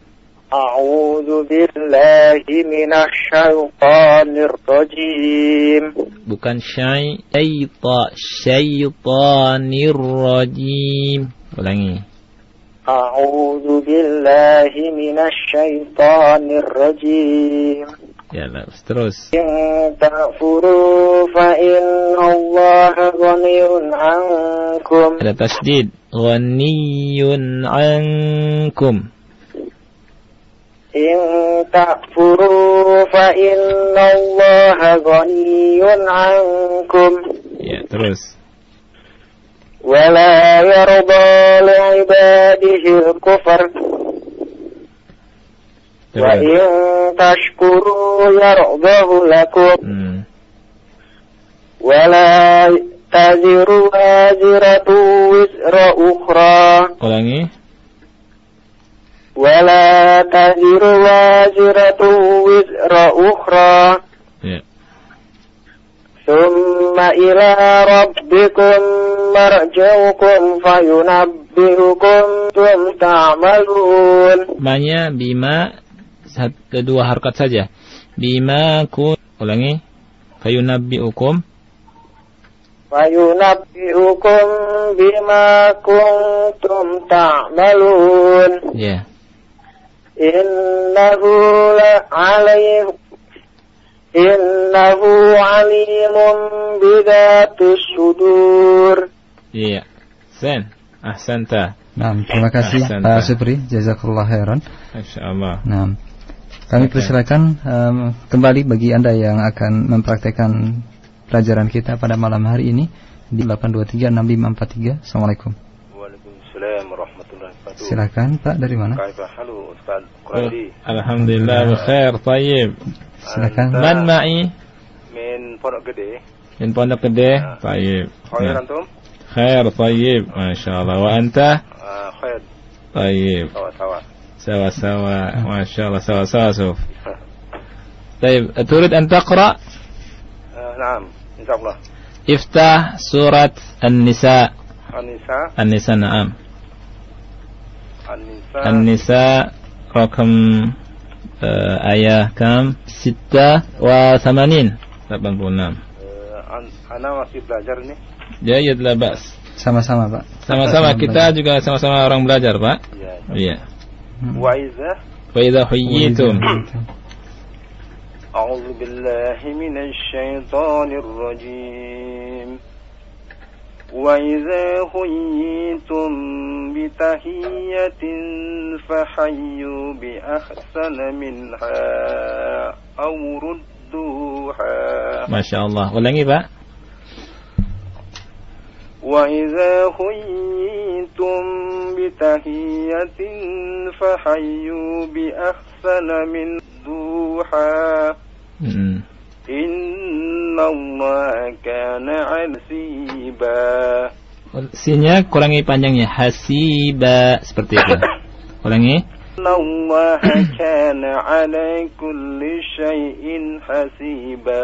A'udzu billahi minasyaitonir rajim. Bukan syai, syaita, syaitonir rajim. Ulangi. A'udzu billahi minasyaitonir. Ya, terus. In ta'furu Allah ghaniyun 'ankum. Ada tasdid. Ghaniyun 'ankum. إن تكفروا فإن الله غني عنكم Ya, terus. ولا يرضى لعباده الكفر Terus. وإن تشكروا يرضه لكم Hmm. ولا تزر وازرة وزر أخرى Ulangi. ولا تزر وازرة وزر أخرى Ya. ثم إلى ربكم مرجعكم فينبئكم ثم تعملون Manya bima satu dua harkat saja. Bima kun ulangi. Fayunabbi'ukum فينبئكم بما كنتم تعملون ya. إنه عليم إنه عليم بذات الصدور Iya. Sen. Ahsanta. Nah, terima kasih Ahsanta. Pak Supri, jazakallah khairan. Insyaallah. Nah, kami Oke. persilakan em, kembali bagi Anda yang akan mempraktekkan pelajaran kita pada malam hari ini di 8236543. Assalamualaikum. Waalaikumsalam warahmatullahi wabarakatuh. Silakan Pak dari mana? Kaifa halu Ustaz Quradi Alhamdulillah bikhair, tayyib. Silakan. Man ma'i min Pondok Gede. min Pondok Gede, tayyib. Khair Nah. antum? Khair, tayyib. Masyaallah. Wa anta? Ah, khair. Tayyib. Sawa-sawa. Sawa-sawa. Masyaallah, sawa-sawa, Suf. طيب تريد أن تقرأ Ah, Naam, insyaallah. افتح سورة النساء An-Nisa, النساء نعم An-Nisa. النساء رقم آه، آية كم ستة وثمانين 86 Eh, an- ana masih belajar nih. جيد لا بأس Sama-sama Pak. sama-sama kita juga sama-sama orang belajar Pak Iya. iya Wa iza وإذا حييتم أعوذ بالله من الشيطان الرجيم وإذا حييتم بتحية فحيوا بأحسن منها أو ردوها. ما شاء الله ulangi Pak. وإذا حييتم بتحية فحيوا بأحسن من ردوها Mm. Inna Sinnya kurangi panjangnya hasiba seperti itu. Kurangi. Allah kana 'ala kulli syai'in hasiba.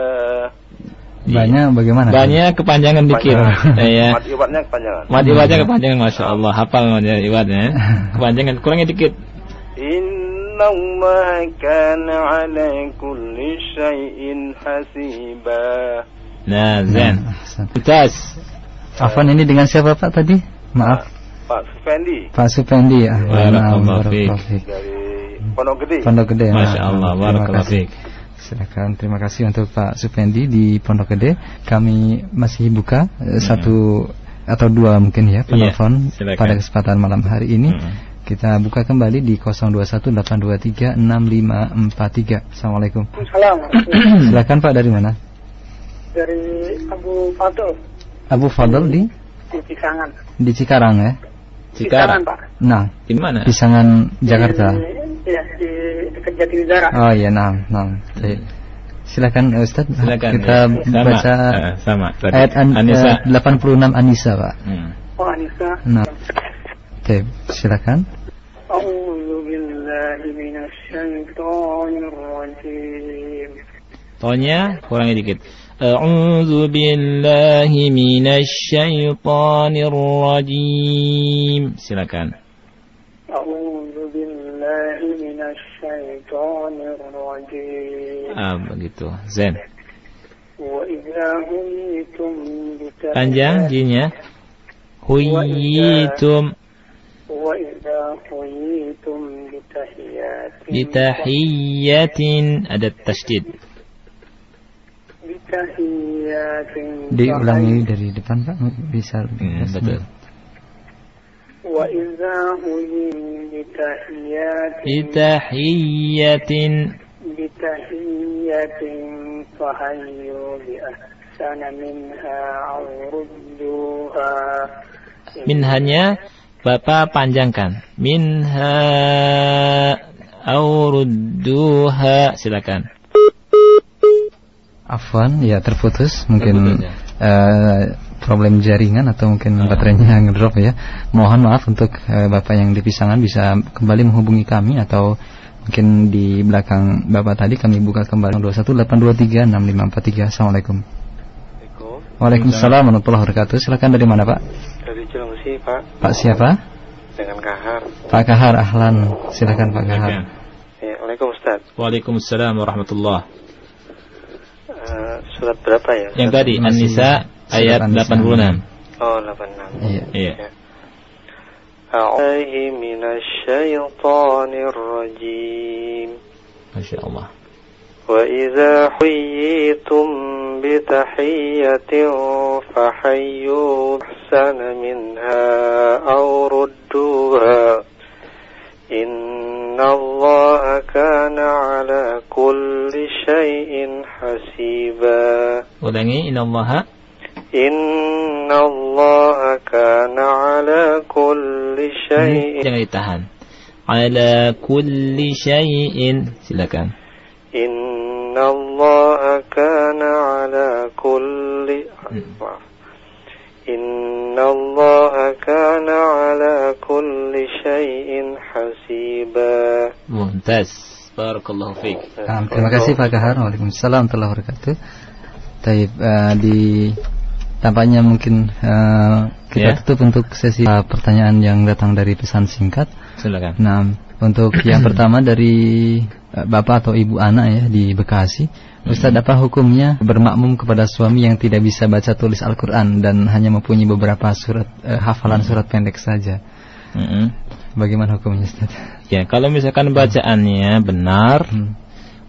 Banyak bagaimana? Banyak kepanjangan dikit. Iya. Mat iwatnya kepanjangan. Mat iwatnya iya. kepanjangan, masyaallah. Hafal namanya iwatnya. Kepanjangan Kurangi dikit. In إن الله كان على كل شيء حسيبا Nah Zen Nah, ahsan. Mumtaz Afwan ini dengan siapa Pak tadi? Maaf, Pak Supendi Pak Supendi. Ah, Barakallahu nah, fiik. barakallahu fiik. dari Pondok Gede Pondok Gede. Nah, Masya Allah terima Barakallahu kasih. fiik Silakan, terima kasih untuk Pak Supendi di Pondok Gede. Kami masih buka eh, satu atau dua mungkin ya penelpon silakan. pada kesempatan malam hari ini. Hmm. kita buka kembali di 0218236543. Assalamualaikum. Salam Silakan Pak dari mana? dari Abu Fadl Abu Fadl di di Cikangan. di Cikarang ya. Cikarang Pak. Nah, Di mana Pisangan Jakarta. Di, ya, di dekat Jatinegara. Oh iya, nah, nah. Baik. Silakan eh, Ustaz. Silakan Kita ya. sama baca Eh, Sama tadi. ayat an, Anissa eh, 86 Anisa, Pak. Hmm. Oh, Anissa. Nah. Oke, silakan. أعوذ بالله من الشيطان الرجيم Tonya kurangi dikit أعوذ بالله من الشيطان الرجيم Silakan أعوذ بالله من الشيطان الرجيم Ah begitu Zen وإذا هيتم بتحية Panjang jinnya Huyitum وإذا وإذا حييتم بتحيات Bitahiyatin ada tasydid. بتحيات Diulangi dari depan Pak bisa Hmm, betul. وإذا حييتم بتحيات Bitahiyatin بتحية فحيوا بأحسن منها أو ردوها minhanya Bapak panjangkan. Minha aurudduha silakan. Afwan ya terputus mungkin Terputus, ya. eh, problem jaringan atau mungkin baterainya ngedrop ya. Mohon maaf untuk eh, Bapak yang di Pisangan bisa kembali menghubungi kami atau mungkin di belakang Bapak tadi kami buka kembali 218236543. Assalamualaikum. Waalaikumsalam warahmatullahi wabarakatuh. Silakan dari mana Pak? Dari Cilengsi, Pak. Pak siapa? Dengan Kahar. Pak Kahar Ahlan. Silakan Pak Kahar. Ya, Waalaikumsalam Ustaz. Waalaikumsalam warahmatullah. Eh, surat berapa ya? Yang tadi An-Nisa ayat An-Nisa. 86. Oh, 86. Iya. Iya. أعوذ من الشيطان الرجيم Masya Allah. وإذا حييتم بتحية فحيوا أحسن منها أو ردوها إن الله كان على كل شيء حسيبا Ulangi inallaha إن الله كان على كل شيء jangan ditahan. Ala kulli syai'in silakan. إن الله كان على كل إن الله كان على كل شيء حسيبا Mumtaz. Barakallahu fiik. Nah, terima kasih Pak Kahar. Waalaikumsalam warahmatullahi wabarakatuh. Taib eh, di tampaknya mungkin eh, kita Ya. tutup untuk sesi eh, pertanyaan yang datang dari pesan singkat. Silakan. Nah, untuk yang pertama dari eh, bapak atau ibu anak ya di Bekasi, Ustaz apa hukumnya bermakmum kepada suami yang tidak bisa baca tulis Al-Quran dan hanya mempunyai beberapa surat eh, hafalan surat pendek saja? Mm-mm. Bagaimana hukumnya Ustaz? Ya, kalau misalkan bacaannya benar, Hmm.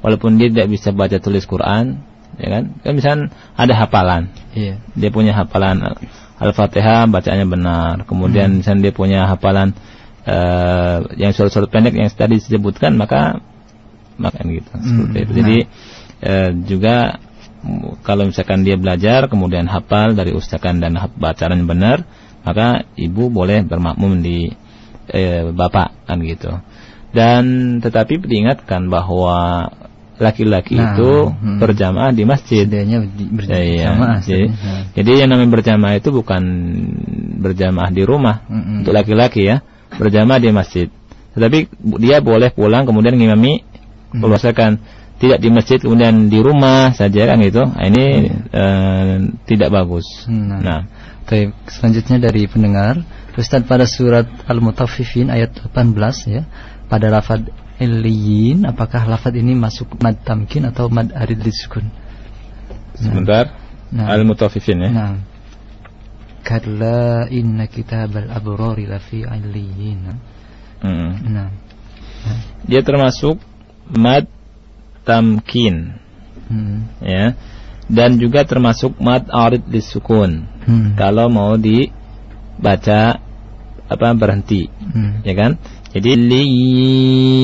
walaupun dia tidak bisa baca tulis Quran, ya kan? Kan misalkan ada hafalan. Iya. Dia punya hafalan Al- Al-Fatihah bacaannya benar. Kemudian misalkan dia punya hafalan eh, yang surat-surat pendek yang tadi disebutkan, maka maka gitu. Seperti Hmm, itu. Jadi eh, juga mm, kalau misalkan dia belajar kemudian hafal dari ustakan dan bacaan yang benar, maka ibu boleh bermakmum di eh, bapak kan gitu. Dan tetapi diingatkan bahwa laki-laki Nah, itu hmm. berjamaah di masjid. Sedianya di- berjamaah, Iya, jadi, Ustaz. jadi yang namanya berjamaah itu bukan berjamaah di rumah Mm-mm. untuk laki-laki ya, berjamaah di masjid. Tetapi dia boleh pulang kemudian ngimami Hmm. meluasakan tidak di masjid kemudian di rumah saja kan gitu. Nah, ini eh, tidak bagus. Nah. Nah, Baik, selanjutnya dari pendengar, Ustaz pada surat Al-Mutaffifin ayat 18 ya, pada lafad illiyin, apakah lafad ini masuk mad tamkin atau mad arid disukun? sebentar. Nah. Al-Mutaffifin ya. Nah. Kalla inna kitabal abrari lafi illiyin. Mm. Nah. Dia termasuk mad tamkin Hmm. ya. Dan juga termasuk mad arid disukun. Hmm. kalau mau dibaca apa berhenti Hmm. ya kan jadi lin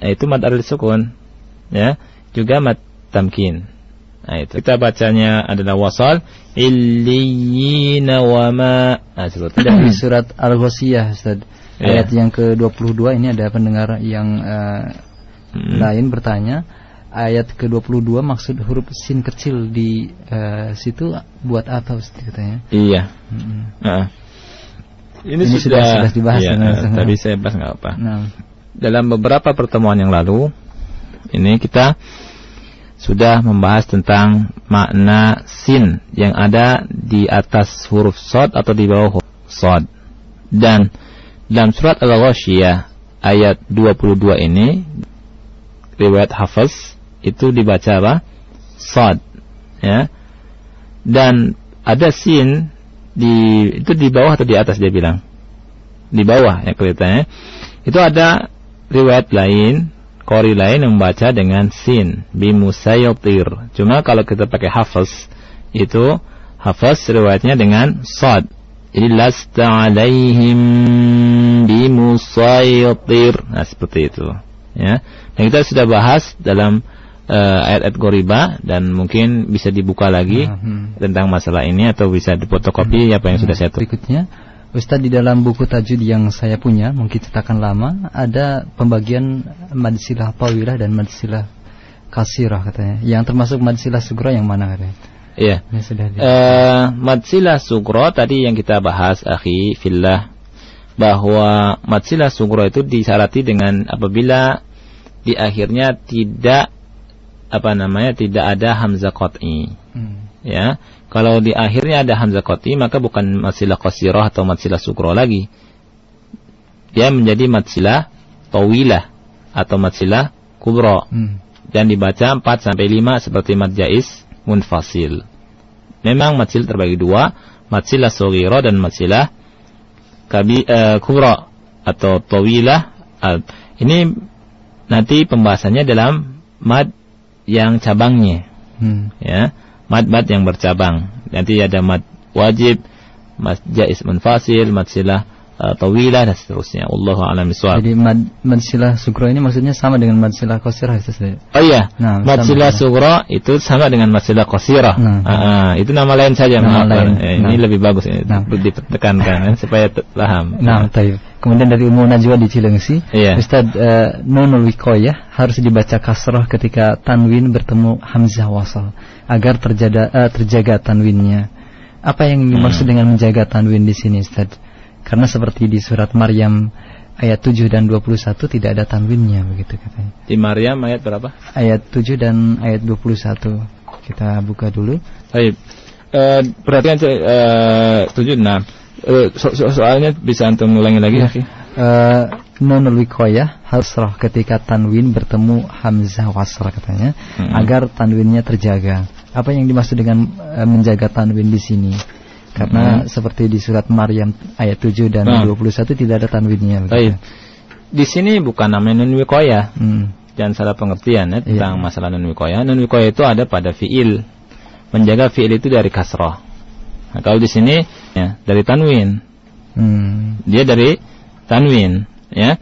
nah, itu mad aril sukun ya juga mad tamkin nah itu kita bacanya adalah wasal illiyina wa ma nah, itu. Di surat Al-Ghasiyah Ustaz. Iya. Ayat yang ke-22 ini ada pendengar yang eh, Hmm. lain bertanya ayat ke-22 maksud huruf sin kecil di eh, situ buat apa Ustaz katanya? iya Mm-mm. Nah. ini, Ini sudah- sudah dibahas, iya, ya, eh, Mas. tadi saya bahas nggak apa Nah, dalam beberapa pertemuan yang lalu ini kita sudah membahas tentang makna sin yang ada di atas huruf sod atau di bawah huruf sod dan dalam surat Al-Ghasyiyah ayat 22 ini riwayat Hafiz itu dibaca apa? Sod ya dan ada sin di itu di bawah atau di atas dia bilang di bawah ya kelihatannya. Itu ada riwayat lain, kori lain yang membaca dengan sin, bimusaytir. Cuma kalau kita pakai hafaz itu hafaz riwayatnya dengan sad. Jadi lasta alaihim bimusaytir. Nah, seperti itu. Ya. Dan kita sudah bahas dalam uh, ayat-ayat goriba dan mungkin bisa dibuka lagi nah, hmm. tentang masalah ini atau bisa dipotokopi hmm. apa yang sudah saya tulis. Berikutnya, Ustadz di dalam buku tajud yang saya punya, mungkin cetakan lama, ada pembagian madsilah pawilah dan madsilah kasirah katanya. Yang termasuk madsilah sugro yang mana katanya? Iya. Sudah uh, madsilah sugro tadi yang kita bahas, akhi fillah bahwa madsilah sugro itu disyarat dengan apabila di akhirnya tidak apa namanya tidak ada hamzah qat'i. Hmm. Ya. Kalau di akhirnya ada hamzah qati maka bukan matsilah qasirah atau matsilah sukro lagi. Dia menjadi matsilah tawilah atau matsilah kubro. Hmm. Dan dibaca 4 sampai 5 seperti mad jais munfasil. Memang matsil terbagi dua, matsilah sogiro dan matsilah kabi uh, kubro atau tawilah. Uh, ini nanti pembahasannya dalam mad yang cabangnya. Hmm. Ya mad-mad yang bercabang. Nanti ada mad wajib, mad jais munfasil, mad silah uh, tawilah dan seterusnya. Allahu a'lam bishawab. Jadi mad, mad silah sugro ini maksudnya sama dengan mad silah qasirah itu saja. Oh iya. Nah, mad silah sugro itu sama dengan mad silah qasirah. Nah, uh, uh, itu nama lain saja nama lain. Eh, nah. Ini lebih bagus ini nah. ditekankan supaya paham. Nah, nah. Kemudian dari ilmu najwa di Cilengsi, yeah. Ustaz uh, nunul wikoyah harus dibaca kasroh ketika tanwin bertemu hamzah wasal agar terjaga uh, terjaga tanwinnya. Apa yang dimaksud hmm. dengan menjaga tanwin di sini Ustaz? Karena seperti di surat Maryam ayat 7 dan 21 tidak ada tanwinnya begitu katanya. Di Maryam ayat berapa? Ayat 7 dan ayat 21. Kita buka dulu. Baik. Uh, perhatikan uh, 7 nah Uh, so so soalnya bisa antum ulangi lagi ya. Uh, nunul wikoyah hasrah ketika tanwin bertemu hamzah wasrah katanya hmm. agar tanwinnya terjaga. Apa yang dimaksud dengan uh, menjaga tanwin di sini? Karena hmm. seperti di surat Maryam ayat 7 dan hmm. 21 tidak ada tanwinnya. Di sini bukan namanya nun wikoyah. Hmm. Jangan salah pengertian ya tentang iya. masalah nun wikoyah. Nun wikoyah itu ada pada fiil. Menjaga fiil itu dari kasrah. Nah, kalau di sini ya dari tanwin. Hmm. Dia dari tanwin, ya.